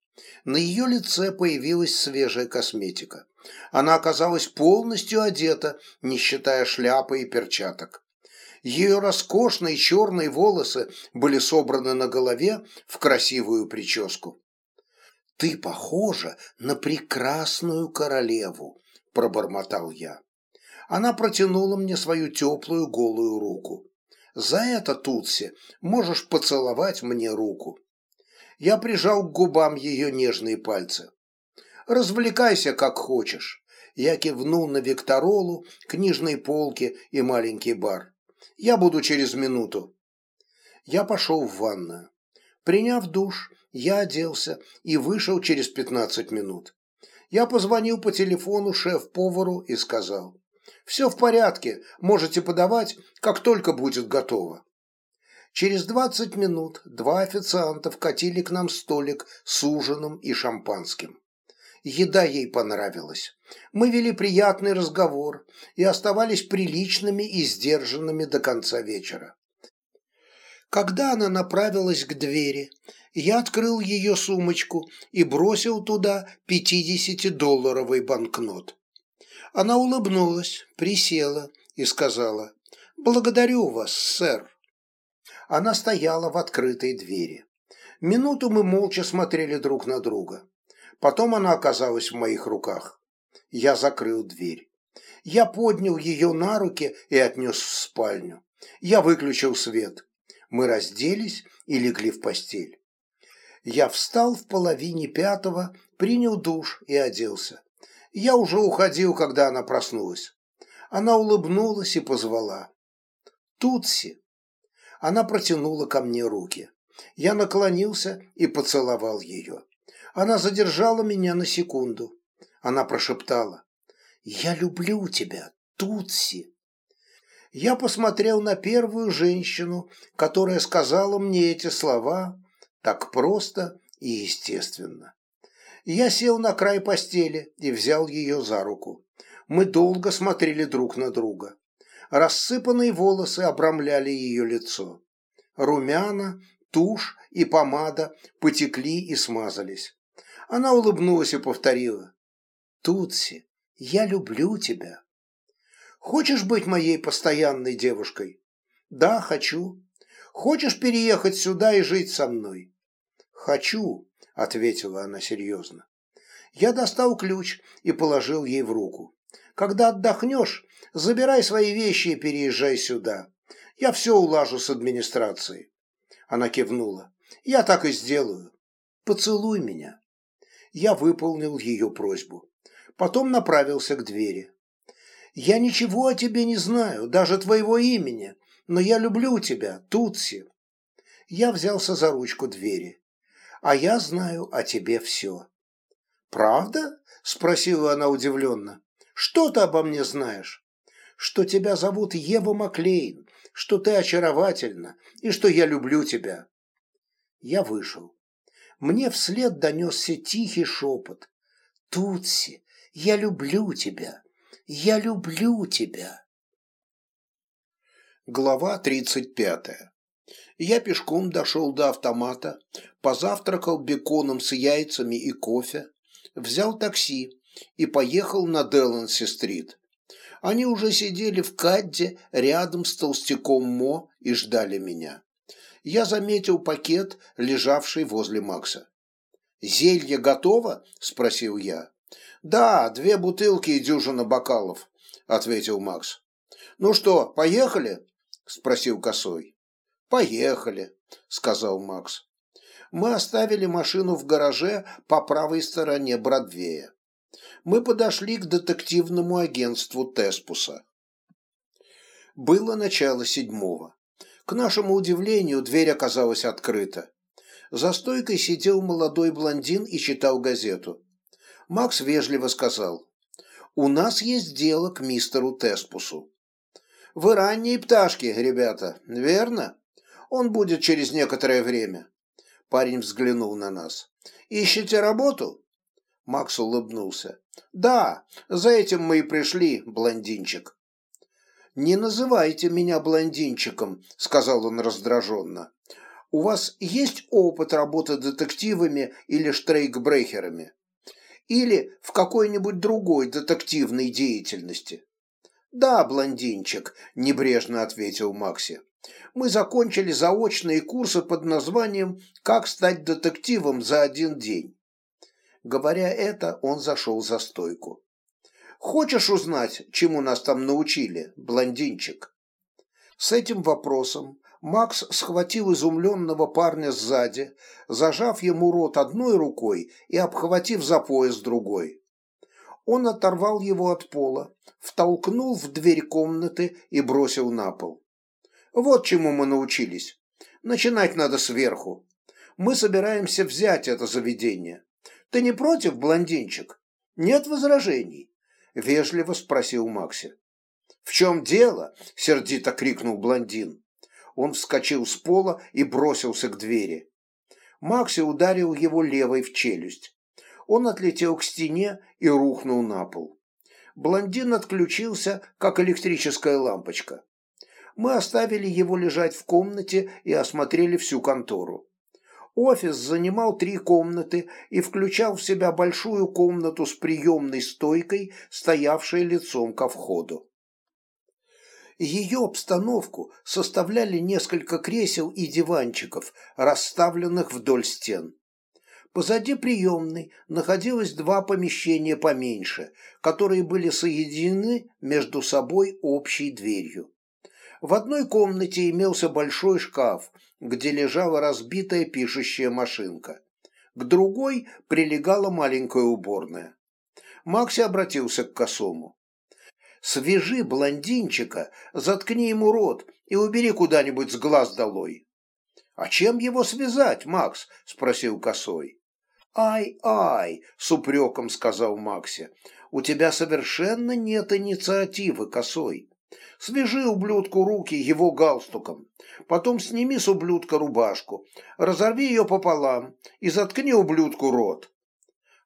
На ее лице появилась свежая косметика. Она оказалась полностью одета, не считая шляпы и перчаток. Ее роскошные черные волосы были собраны на голове в красивую прическу. «Ты похожа на прекрасную королеву», – пробормотал я. Она протянула мне свою теплую голую руку. «За это, Тутси, можешь поцеловать мне руку». Я прижал к губам ее нежные пальцы. «Развлекайся, как хочешь». Я кивнул на Викторолу, книжные полки и маленький бар. Я буду через минуту. Я пошел в ванную. Приняв душ, я оделся и вышел через пятнадцать минут. Я позвонил по телефону шеф-повару и сказал, «Все в порядке, можете подавать, как только будет готово». Через двадцать минут два официанта вкатили к нам столик с ужином и шампанским. Еда ей понравилась. Мы вели приятный разговор и оставались приличными и сдержанными до конца вечера. Когда она направилась к двери, я открыл ее сумочку и бросил туда пятидесятидолларовый банкнот. Она улыбнулась, присела и сказала «Благодарю вас, сэр». Она стояла в открытой двери. Минуту мы молча смотрели друг на друга. Потом она оказалась в моих руках. Я закрыл дверь. Я поднял ее на руки и отнес в спальню. Я выключил свет. Мы разделись и легли в постель. Я встал в половине пятого, принял душ и оделся. Я уже уходил, когда она проснулась. Она улыбнулась и позвала. «Тутси!» Она протянула ко мне руки. Я наклонился и поцеловал ее. Она задержала меня на секунду. Она прошептала. «Я люблю тебя, Тутси». Я посмотрел на первую женщину, которая сказала мне эти слова так просто и естественно. Я сел на край постели и взял ее за руку. Мы долго смотрели друг на друга. Рассыпанные волосы обрамляли ее лицо. Румяна, тушь и помада потекли и смазались. Она улыбнулась и повторила. «Тутси, я люблю тебя. Хочешь быть моей постоянной девушкой?» «Да, хочу. Хочешь переехать сюда и жить со мной?» «Хочу», — ответила она серьезно. Я достал ключ и положил ей в руку. «Когда отдохнешь, забирай свои вещи и переезжай сюда. Я все улажу с администрацией». Она кивнула. «Я так и сделаю. Поцелуй меня» я выполнил ее просьбу. Потом направился к двери. «Я ничего о тебе не знаю, даже твоего имени, но я люблю тебя, Тутси». Я взялся за ручку двери. «А я знаю о тебе все». «Правда?» – спросила она удивленно. «Что ты обо мне знаешь?» «Что тебя зовут Ева Маклейн, что ты очаровательна и что я люблю тебя». Я вышел мне вслед донесся тихий шепот. «Тутси, я люблю тебя! Я люблю тебя!» Глава тридцать пятая. Я пешком дошел до автомата, позавтракал беконом с яйцами и кофе, взял такси и поехал на Деланси-стрит. Они уже сидели в кадде рядом с толстяком Мо и ждали меня. Я заметил пакет, лежавший возле Макса. «Зелье готово?» – спросил я. «Да, две бутылки и дюжина бокалов», – ответил Макс. «Ну что, поехали?» – спросил Косой. «Поехали», – сказал Макс. Мы оставили машину в гараже по правой стороне Бродвея. Мы подошли к детективному агентству Теспуса. Было начало седьмого. К нашему удивлению, дверь оказалась открыта. За стойкой сидел молодой блондин и читал газету. Макс вежливо сказал, «У нас есть дело к мистеру Теспусу». «Вы ранние пташки, ребята, верно? Он будет через некоторое время». Парень взглянул на нас. «Ищете работу?» Макс улыбнулся. «Да, за этим мы и пришли, блондинчик». «Не называйте меня блондинчиком», — сказал он раздраженно. «У вас есть опыт работы детективами или штрейкбрехерами?» или в какой-нибудь другой детективной деятельности. «Да, блондинчик», – небрежно ответил Макси. «Мы закончили заочные курсы под названием «Как стать детективом за один день». Говоря это, он зашел за стойку. «Хочешь узнать, чему нас там научили, блондинчик?» С этим вопросом Макс схватил изумленного парня сзади, зажав ему рот одной рукой и обхватив за пояс другой. Он оторвал его от пола, втолкнул в дверь комнаты и бросил на пол. Вот чему мы научились. Начинать надо сверху. Мы собираемся взять это заведение. Ты не против, блондинчик? Нет возражений? Вежливо спросил Макси. В чем дело? Сердито крикнул блондин он вскочил с пола и бросился к двери. Макси ударил его левой в челюсть. Он отлетел к стене и рухнул на пол. Блондин отключился, как электрическая лампочка. Мы оставили его лежать в комнате и осмотрели всю контору. Офис занимал три комнаты и включал в себя большую комнату с приемной стойкой, стоявшей лицом ко входу. Ее обстановку составляли несколько кресел и диванчиков, расставленных вдоль стен. Позади приемной находилось два помещения поменьше, которые были соединены между собой общей дверью. В одной комнате имелся большой шкаф, где лежала разбитая пишущая машинка. К другой прилегала маленькая уборная. Макси обратился к косому. Свяжи блондинчика, заткни ему рот и убери куда-нибудь с глаз долой. «А чем его связать, Макс?» – спросил Косой. «Ай-ай!» – с упреком сказал Макси. «У тебя совершенно нет инициативы, Косой. Свяжи ублюдку руки его галстуком. Потом сними с ублюдка рубашку, разорви ее пополам и заткни ублюдку рот».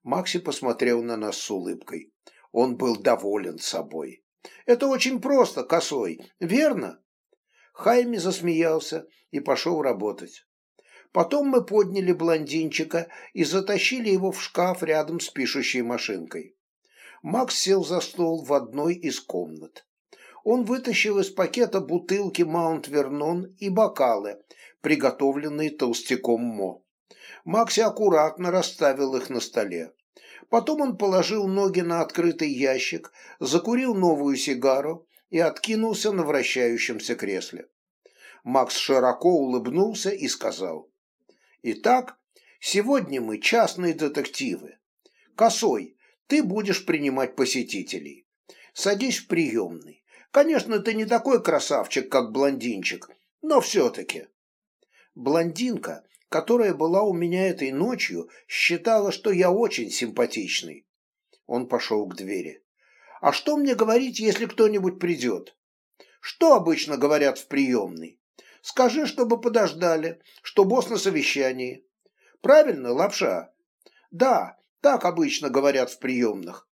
Макси посмотрел на нас с улыбкой. Он был доволен собой. Это очень просто, косой, верно? Хайми засмеялся и пошел работать. Потом мы подняли блондинчика и затащили его в шкаф рядом с пишущей машинкой. Макс сел за стол в одной из комнат. Он вытащил из пакета бутылки Маунт Вернон и бокалы, приготовленные толстяком Мо. Макси аккуратно расставил их на столе. Потом он положил ноги на открытый ящик, закурил новую сигару и откинулся на вращающемся кресле. Макс широко улыбнулся и сказал. «Итак, сегодня мы частные детективы. Косой, ты будешь принимать посетителей. Садись в приемный. Конечно, ты не такой красавчик, как блондинчик, но все-таки». Блондинка которая была у меня этой ночью, считала, что я очень симпатичный. Он пошел к двери. А что мне говорить, если кто-нибудь придет? Что обычно говорят в приемной? Скажи, чтобы подождали, что босс на совещании. Правильно, лапша? Да, так обычно говорят в приемных.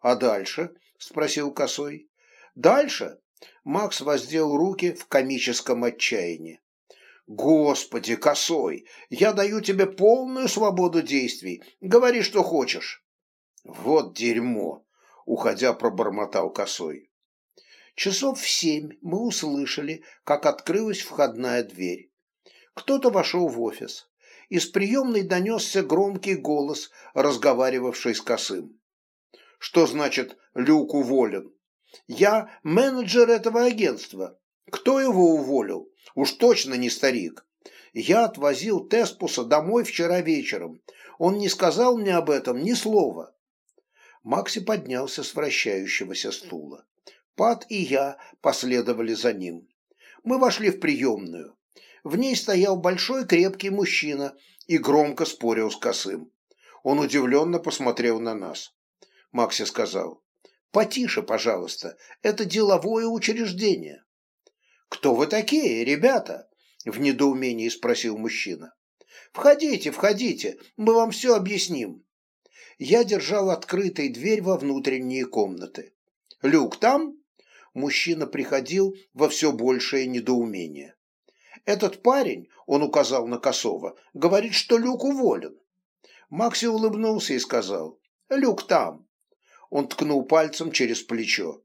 А дальше? Спросил Косой. Дальше? Макс воздел руки в комическом отчаянии. Господи, косой, я даю тебе полную свободу действий. Говори, что хочешь. Вот дерьмо, уходя, пробормотал косой. Часов в семь мы услышали, как открылась входная дверь. Кто-то вошел в офис. Из приемной донесся громкий голос, разговаривавший с Косым. «Что значит Люк уволен?» «Я менеджер этого агентства. Кто его уволил? Уж точно не старик. Я отвозил Теспуса домой вчера вечером. Он не сказал мне об этом ни слова». Макси поднялся с вращающегося стула. Пат и я последовали за ним. Мы вошли в приемную. В ней стоял большой крепкий мужчина и громко спорил с косым. Он удивленно посмотрел на нас. Макси сказал, «Потише, пожалуйста, это деловое учреждение». «Кто вы такие, ребята?» – в недоумении спросил мужчина. «Входите, входите, мы вам все объясним». Я держал открытой дверь во внутренние комнаты. «Люк там?» Мужчина приходил во все большее недоумение. «Этот парень, — он указал на Косова, — говорит, что Люк уволен». Макси улыбнулся и сказал, «Люк там». Он ткнул пальцем через плечо.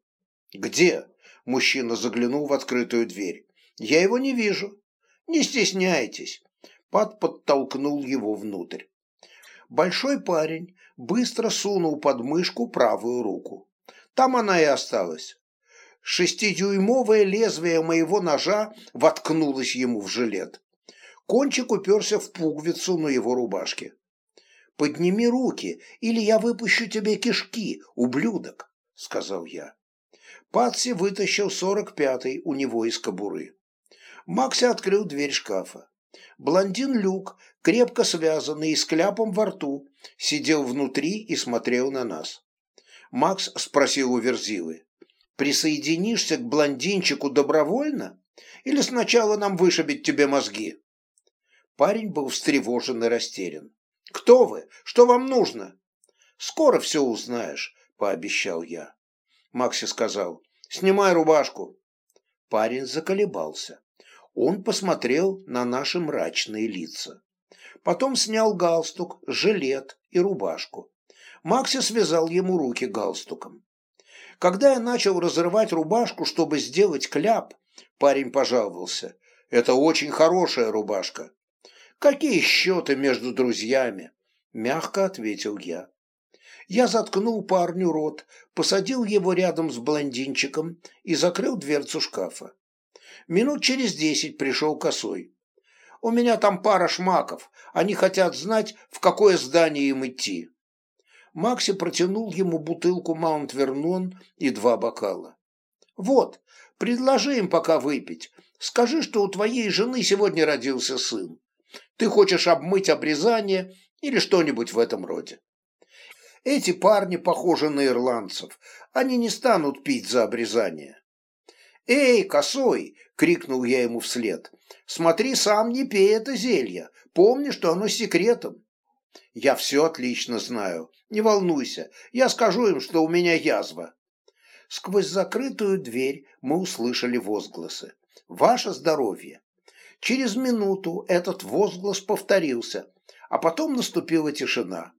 «Где?» – мужчина заглянул в открытую дверь. «Я его не вижу». «Не стесняйтесь». Пат подтолкнул его внутрь. Большой парень быстро сунул под мышку правую руку. Там она и осталась. Шестидюймовое лезвие моего ножа воткнулось ему в жилет. Кончик уперся в пуговицу на его рубашке. «Подними руки, или я выпущу тебе кишки, ублюдок», — сказал я. Патси вытащил сорок пятый у него из кобуры. Макси открыл дверь шкафа. Блондин Люк, крепко связанный и с кляпом во рту, сидел внутри и смотрел на нас. Макс спросил у Верзилы. «Присоединишься к блондинчику добровольно? Или сначала нам вышибить тебе мозги?» Парень был встревожен и растерян. «Кто вы? Что вам нужно?» «Скоро все узнаешь», — пообещал я. Макси сказал, «Снимай рубашку». Парень заколебался. Он посмотрел на наши мрачные лица. Потом снял галстук, жилет и рубашку. Макси связал ему руки галстуком. Когда я начал разрывать рубашку, чтобы сделать кляп, парень пожаловался. «Это очень хорошая рубашка. «Какие счеты между друзьями?» – мягко ответил я. Я заткнул парню рот, посадил его рядом с блондинчиком и закрыл дверцу шкафа. Минут через десять пришел косой. «У меня там пара шмаков, они хотят знать, в какое здание им идти». Макси протянул ему бутылку Маунт-Вернон и два бокала. «Вот, предложи им пока выпить. Скажи, что у твоей жены сегодня родился сын. Ты хочешь обмыть обрезание или что-нибудь в этом роде. Эти парни похожи на ирландцев. Они не станут пить за обрезание. «Эй, косой!» — крикнул я ему вслед. «Смотри, сам не пей это зелье. Помни, что оно секретом». «Я все отлично знаю. Не волнуйся. Я скажу им, что у меня язва». Сквозь закрытую дверь мы услышали возгласы. «Ваше здоровье!» Через минуту этот возглас повторился, а потом наступила тишина.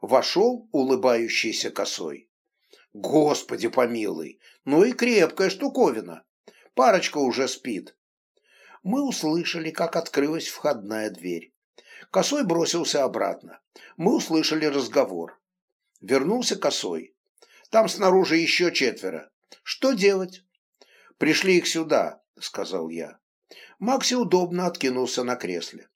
Вошел улыбающийся косой. Господи помилуй, ну и крепкая штуковина. Парочка уже спит. Мы услышали, как открылась входная дверь. Косой бросился обратно. Мы услышали разговор. Вернулся Косой. Там снаружи еще четверо. Что делать? Пришли их сюда, сказал я. Макси удобно откинулся на кресле.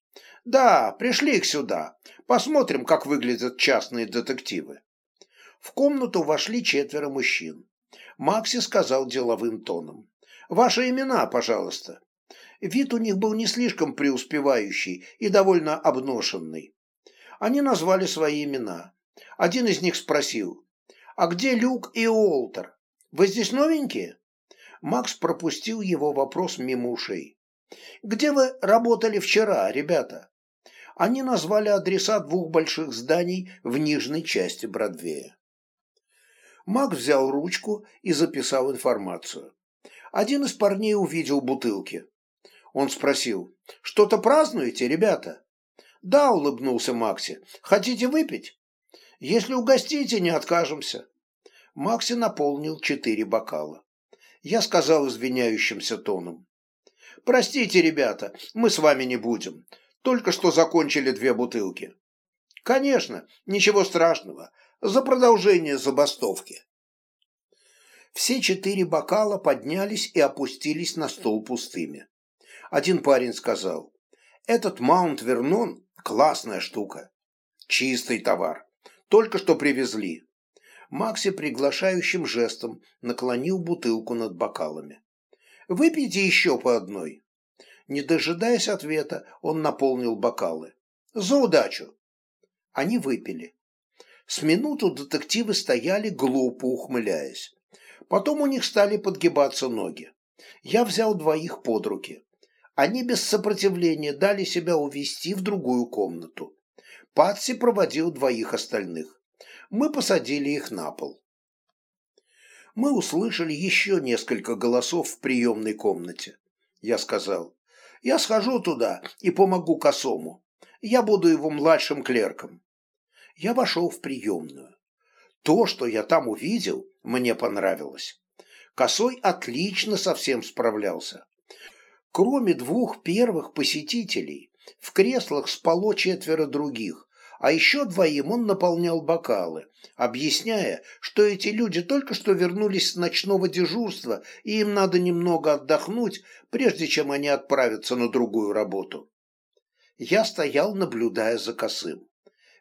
«Да, пришли их сюда. Посмотрим, как выглядят частные детективы». В комнату вошли четверо мужчин. Макси сказал деловым тоном. «Ваши имена, пожалуйста». Вид у них был не слишком преуспевающий и довольно обношенный. Они назвали свои имена. Один из них спросил, «А где Люк и Уолтер? Вы здесь новенькие?» Макс пропустил его вопрос мимо ушей. «Где вы работали вчера, ребята?» Они назвали адреса двух больших зданий в нижней части Бродвея. Мак взял ручку и записал информацию. Один из парней увидел бутылки. Он спросил, «Что-то празднуете, ребята?» «Да», — улыбнулся Макси. «Хотите выпить?» «Если угостите, не откажемся». Макси наполнил четыре бокала. Я сказал извиняющимся тоном. «Простите, ребята, мы с вами не будем. Только что закончили две бутылки». «Конечно, ничего страшного. За продолжение забастовки». Все четыре бокала поднялись и опустились на стол пустыми. Один парень сказал, «Этот Маунт Вернон – классная штука. Чистый товар. Только что привезли». Макси приглашающим жестом наклонил бутылку над бокалами. «Выпейте еще по одной». Не дожидаясь ответа, он наполнил бокалы. «За удачу!» Они выпили. С минуту детективы стояли, глупо ухмыляясь. Потом у них стали подгибаться ноги. Я взял двоих под руки. Они без сопротивления дали себя увести в другую комнату. Патси проводил двоих остальных. Мы посадили их на пол. Мы услышали еще несколько голосов в приемной комнате. Я сказал, я схожу туда и помогу косому. Я буду его младшим клерком. Я вошел в приемную. То, что я там увидел, мне понравилось. Косой отлично со всем справлялся. Кроме двух первых посетителей, в креслах спало четверо других, а еще двоим он наполнял бокалы, объясняя, что эти люди только что вернулись с ночного дежурства и им надо немного отдохнуть, прежде чем они отправятся на другую работу. Я стоял, наблюдая за косым.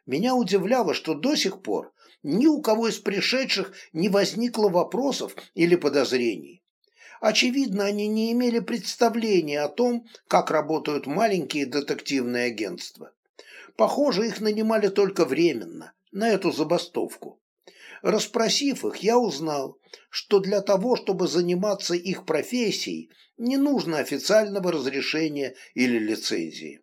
Меня удивляло, что до сих пор ни у кого из пришедших не возникло вопросов или подозрений. Очевидно, они не имели представления о том, как работают маленькие детективные агентства. Похоже, их нанимали только временно, на эту забастовку. Расспросив их, я узнал, что для того, чтобы заниматься их профессией, не нужно официального разрешения или лицензии.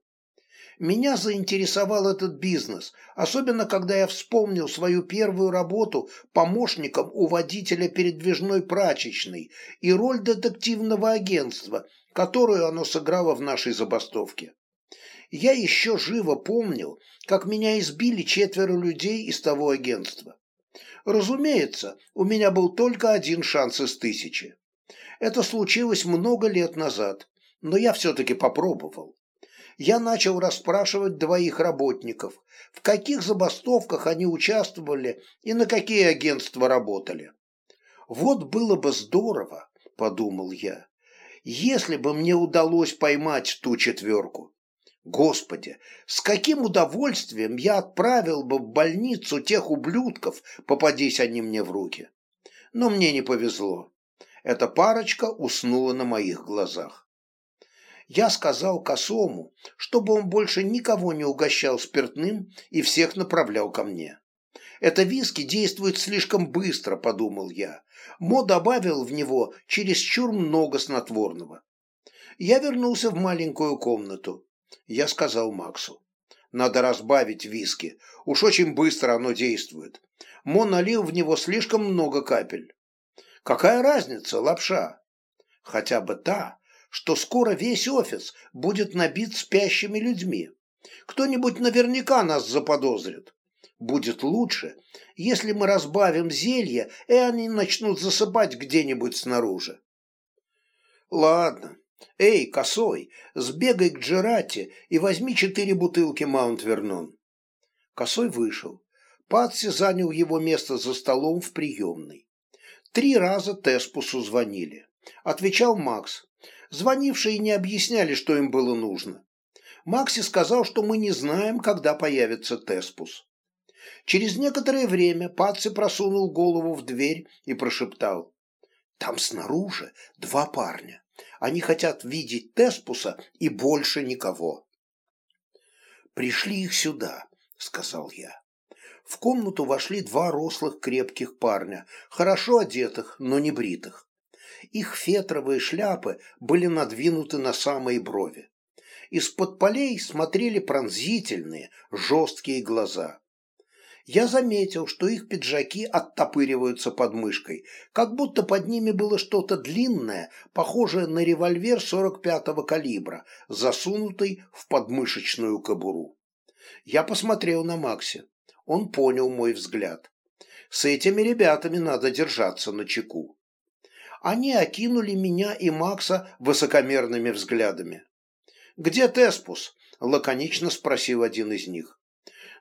Меня заинтересовал этот бизнес, особенно когда я вспомнил свою первую работу помощником у водителя передвижной прачечной и роль детективного агентства, которую оно сыграло в нашей забастовке. Я еще живо помнил, как меня избили четверо людей из того агентства. Разумеется, у меня был только один шанс из тысячи. Это случилось много лет назад, но я все-таки попробовал я начал расспрашивать двоих работников, в каких забастовках они участвовали и на какие агентства работали. «Вот было бы здорово», – подумал я, – «если бы мне удалось поймать ту четверку. Господи, с каким удовольствием я отправил бы в больницу тех ублюдков, попадись они мне в руки. Но мне не повезло. Эта парочка уснула на моих глазах я сказал Косому, чтобы он больше никого не угощал спиртным и всех направлял ко мне. Это виски действует слишком быстро, подумал я. Мо добавил в него чересчур много снотворного. Я вернулся в маленькую комнату. Я сказал Максу. Надо разбавить виски. Уж очень быстро оно действует. Мо налил в него слишком много капель. Какая разница, лапша? Хотя бы та, что скоро весь офис будет набит спящими людьми. Кто-нибудь наверняка нас заподозрит. Будет лучше, если мы разбавим зелье, и они начнут засыпать где-нибудь снаружи. Ладно. Эй, косой, сбегай к Джерате и возьми четыре бутылки Маунт Вернон. Косой вышел. Патси занял его место за столом в приемной. Три раза Теспусу звонили. Отвечал Макс. Звонившие не объясняли, что им было нужно. Макси сказал, что мы не знаем, когда появится Теспус. Через некоторое время Паци просунул голову в дверь и прошептал. «Там снаружи два парня. Они хотят видеть Теспуса и больше никого». «Пришли их сюда», — сказал я. В комнату вошли два рослых крепких парня, хорошо одетых, но не бритых. Их фетровые шляпы были надвинуты на самые брови. Из-под полей смотрели пронзительные, жесткие глаза. Я заметил, что их пиджаки оттопыриваются под мышкой, как будто под ними было что-то длинное, похожее на револьвер 45-го калибра, засунутый в подмышечную кобуру. Я посмотрел на Макси. Он понял мой взгляд. С этими ребятами надо держаться на чеку. Они окинули меня и Макса высокомерными взглядами. «Где Теспус?» – лаконично спросил один из них.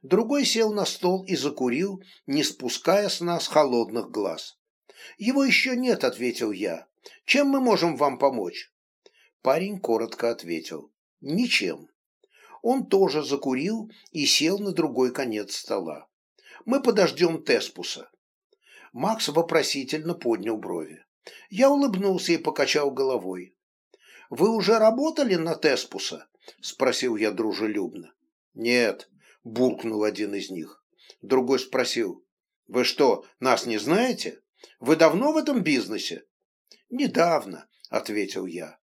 Другой сел на стол и закурил, не спуская с нас холодных глаз. «Его еще нет», – ответил я. «Чем мы можем вам помочь?» Парень коротко ответил. «Ничем». Он тоже закурил и сел на другой конец стола. «Мы подождем Теспуса». Макс вопросительно поднял брови. Я улыбнулся и покачал головой. «Вы уже работали на Теспуса?» – спросил я дружелюбно. «Нет», – буркнул один из них. Другой спросил. «Вы что, нас не знаете? Вы давно в этом бизнесе?» «Недавно», – ответил я.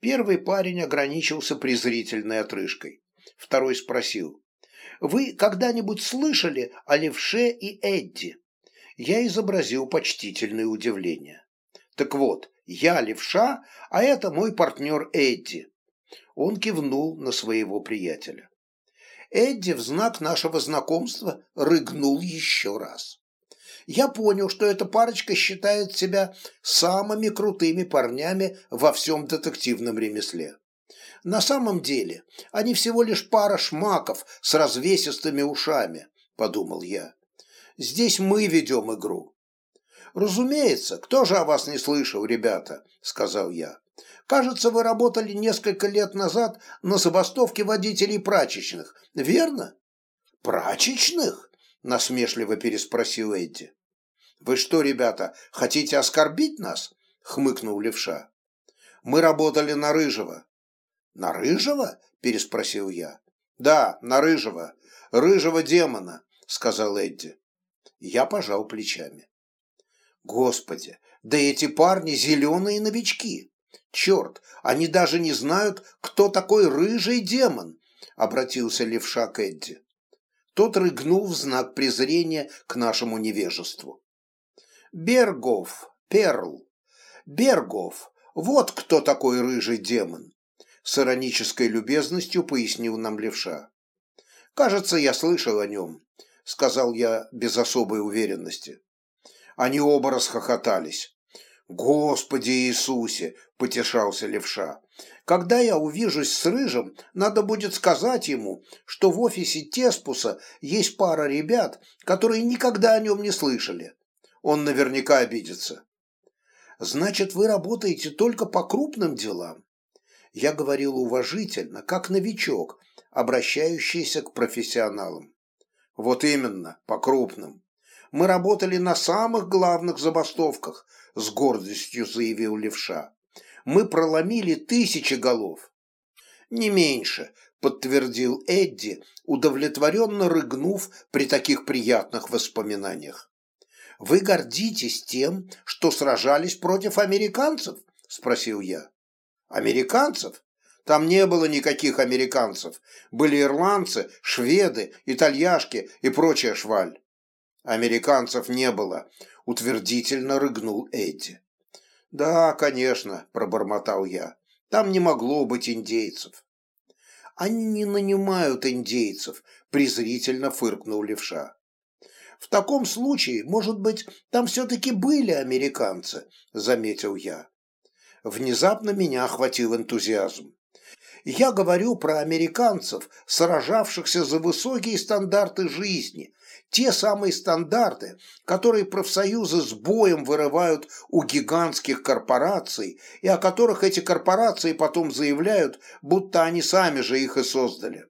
Первый парень ограничился презрительной отрыжкой. Второй спросил. «Вы когда-нибудь слышали о Левше и Эдди?» Я изобразил почтительное удивление. «Так вот, я левша, а это мой партнер Эдди». Он кивнул на своего приятеля. Эдди в знак нашего знакомства рыгнул еще раз. Я понял, что эта парочка считает себя самыми крутыми парнями во всем детективном ремесле. На самом деле, они всего лишь пара шмаков с развесистыми ушами, подумал я. Здесь мы ведем игру. «Разумеется, кто же о вас не слышал, ребята?» – сказал я. «Кажется, вы работали несколько лет назад на забастовке водителей прачечных, верно?» «Прачечных?» – насмешливо переспросил Эдди. «Вы что, ребята, хотите оскорбить нас?» – хмыкнул левша. «Мы работали на Рыжего». «На Рыжего?» – переспросил я. «Да, на Рыжего. Рыжего демона», – сказал Эдди. Я пожал плечами. Господи, да эти парни зеленые новички. Черт, они даже не знают, кто такой рыжий демон, обратился левша к Эдди. Тот рыгнул в знак презрения к нашему невежеству. Бергов, Перл, Бергов, вот кто такой рыжий демон, с иронической любезностью пояснил нам левша. Кажется, я слышал о нем, сказал я без особой уверенности. Они оба расхохотались. «Господи Иисусе!» – потешался левша. «Когда я увижусь с Рыжим, надо будет сказать ему, что в офисе Теспуса есть пара ребят, которые никогда о нем не слышали. Он наверняка обидится». «Значит, вы работаете только по крупным делам?» Я говорил уважительно, как новичок, обращающийся к профессионалам. «Вот именно, по крупным мы работали на самых главных забастовках», – с гордостью заявил левша. «Мы проломили тысячи голов». «Не меньше», – подтвердил Эдди, удовлетворенно рыгнув при таких приятных воспоминаниях. «Вы гордитесь тем, что сражались против американцев?» – спросил я. «Американцев? Там не было никаких американцев. Были ирландцы, шведы, итальяшки и прочая шваль. Американцев не было, утвердительно рыгнул Эдди. Да, конечно, пробормотал я. Там не могло быть индейцев. Они не нанимают индейцев, презрительно фыркнул левша. В таком случае, может быть, там все-таки были американцы, заметил я. Внезапно меня охватил энтузиазм. Я говорю про американцев, сражавшихся за высокие стандарты жизни, те самые стандарты, которые профсоюзы с боем вырывают у гигантских корпораций и о которых эти корпорации потом заявляют, будто они сами же их и создали.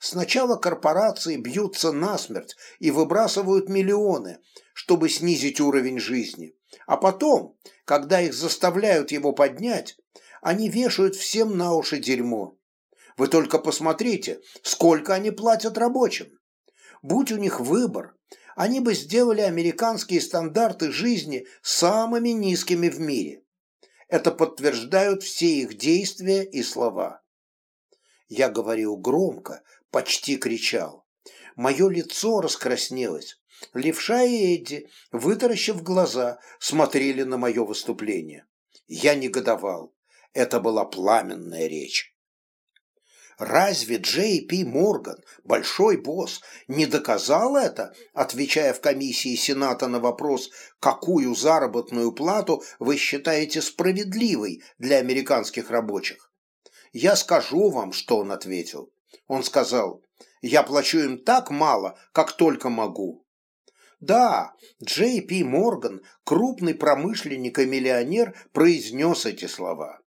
Сначала корпорации бьются насмерть и выбрасывают миллионы, чтобы снизить уровень жизни. А потом, когда их заставляют его поднять, они вешают всем на уши дерьмо. Вы только посмотрите, сколько они платят рабочим. Будь у них выбор, они бы сделали американские стандарты жизни самыми низкими в мире. Это подтверждают все их действия и слова. Я говорил громко, почти кричал. Мое лицо раскраснелось. Левша и Эдди, вытаращив глаза, смотрели на мое выступление. Я негодовал. Это была пламенная речь. Разве Джей Пи Морган, большой босс, не доказал это, отвечая в комиссии Сената на вопрос, какую заработную плату вы считаете справедливой для американских рабочих? Я скажу вам, что он ответил. Он сказал, я плачу им так мало, как только могу. Да, Джей Пи Морган, крупный промышленник и миллионер, произнес эти слова.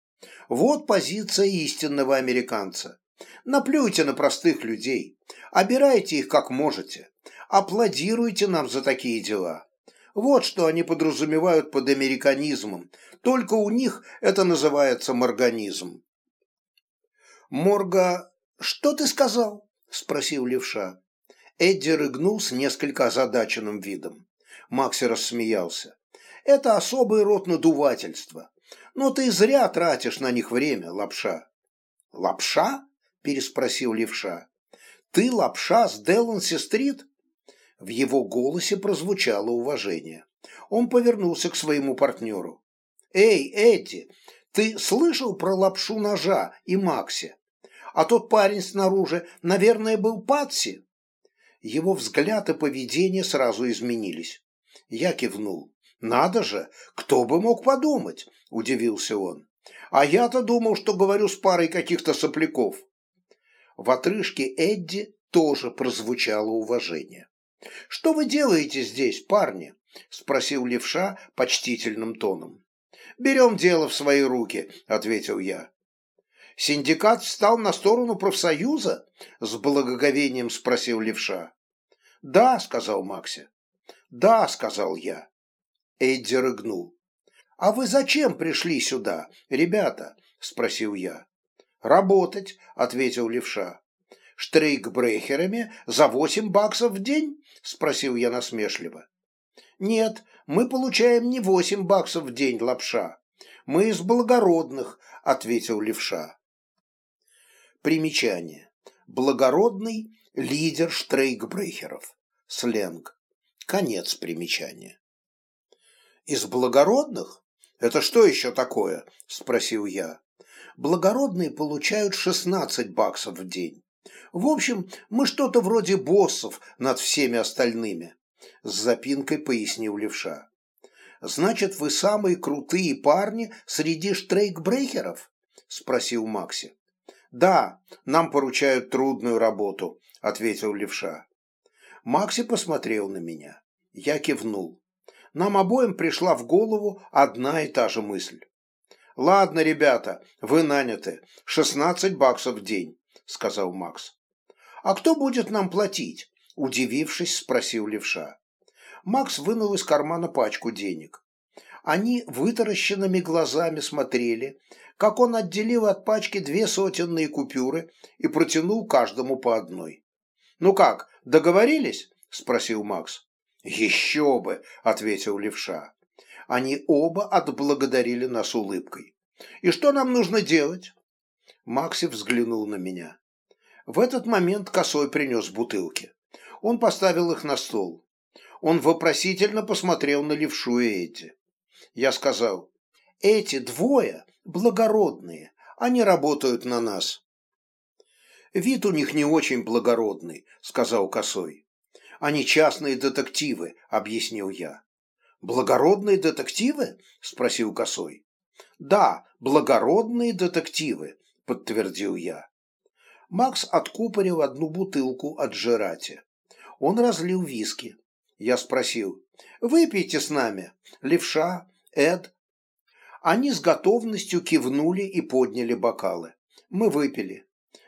Вот позиция истинного американца. Наплюйте на простых людей, обирайте их как можете, аплодируйте нам за такие дела. Вот что они подразумевают под американизмом, только у них это называется морганизм. Морга... Что ты сказал? Спросил левша. Эдди рыгнул с несколько озадаченным видом. Макси рассмеялся. Это особый род надувательства. Но ты зря тратишь на них время, лапша. Лапша? Переспросил левша. «Ты лапша с Деланси-стрит?» В его голосе прозвучало уважение. Он повернулся к своему партнеру. «Эй, Эдди, ты слышал про лапшу ножа и Макси? А тот парень снаружи, наверное, был Патси?» Его взгляд и поведение сразу изменились. Я кивнул. «Надо же, кто бы мог подумать?» – удивился он. «А я-то думал, что говорю с парой каких-то сопляков». В отрыжке Эдди тоже прозвучало уважение. «Что вы делаете здесь, парни?» – спросил левша почтительным тоном. «Берем дело в свои руки», – ответил я. «Синдикат встал на сторону профсоюза?» – с благоговением спросил левша. «Да», – сказал Макси. «Да», – сказал я. Эдди рыгнул. «А вы зачем пришли сюда, ребята?» – спросил я. «Работать», — ответил левша. «Штрейкбрехерами за восемь баксов в день?» — спросил я насмешливо. «Нет, мы получаем не восемь баксов в день, лапша. Мы из благородных», — ответил левша. Примечание. Благородный лидер штрейкбрехеров. Сленг. Конец примечания. «Из благородных? Это что еще такое?» – спросил я благородные получают 16 баксов в день. В общем, мы что-то вроде боссов над всеми остальными, с запинкой пояснил левша. Значит, вы самые крутые парни среди штрейкбрейкеров? спросил Макси. Да, нам поручают трудную работу, ответил левша. Макси посмотрел на меня. Я кивнул. Нам обоим пришла в голову одна и та же мысль. «Ладно, ребята, вы наняты. Шестнадцать баксов в день», — сказал Макс. «А кто будет нам платить?» — удивившись, спросил левша. Макс вынул из кармана пачку денег. Они вытаращенными глазами смотрели, как он отделил от пачки две сотенные купюры и протянул каждому по одной. «Ну как, договорились?» – спросил Макс. «Еще бы!» – ответил левша. Они оба отблагодарили нас улыбкой. «И что нам нужно делать?» Макси взглянул на меня. В этот момент Косой принес бутылки. Он поставил их на стол. Он вопросительно посмотрел на левшу и эти. Я сказал, «Эти двое благородные, они работают на нас». «Вид у них не очень благородный», — сказал Косой. «Они частные детективы», — объяснил я. «Благородные детективы?» – спросил Косой. «Да, благородные детективы», – подтвердил я. Макс откупорил одну бутылку от Жерати. Он разлил виски. Я спросил, «Выпейте с нами, левша, Эд». Они с готовностью кивнули и подняли бокалы. Мы выпили.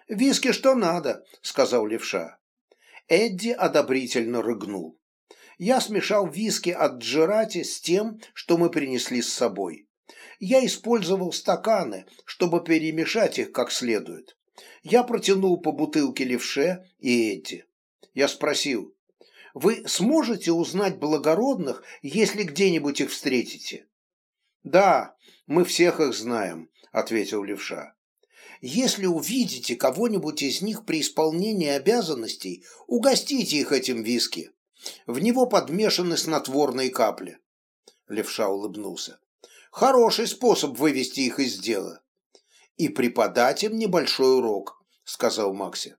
«Виски что надо», — сказал левша. Эдди одобрительно рыгнул я смешал виски от Джерати с тем, что мы принесли с собой. Я использовал стаканы, чтобы перемешать их как следует. Я протянул по бутылке левше и эти. Я спросил, вы сможете узнать благородных, если где-нибудь их встретите? Да, мы всех их знаем, ответил левша. Если увидите кого-нибудь из них при исполнении обязанностей, угостите их этим виски. В него подмешаны снотворные капли. Левша улыбнулся. Хороший способ вывести их из дела. И преподать им небольшой урок, сказал Макси.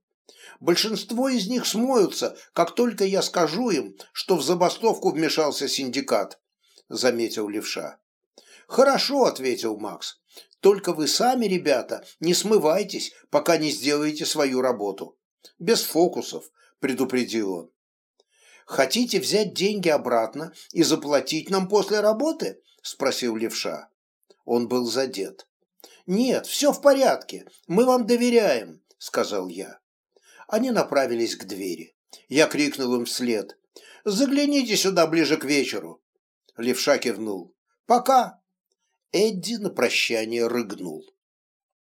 Большинство из них смоются, как только я скажу им, что в забастовку вмешался синдикат, заметил левша. Хорошо, ответил Макс. Только вы сами, ребята, не смывайтесь, пока не сделаете свою работу. Без фокусов, предупредил он. Хотите взять деньги обратно и заплатить нам после работы? спросил левша. Он был задет. Нет, все в порядке, мы вам доверяем, сказал я. Они направились к двери. Я крикнул им вслед. «Загляните сюда ближе к вечеру!» Левша кивнул. «Пока!» Эдди на прощание рыгнул.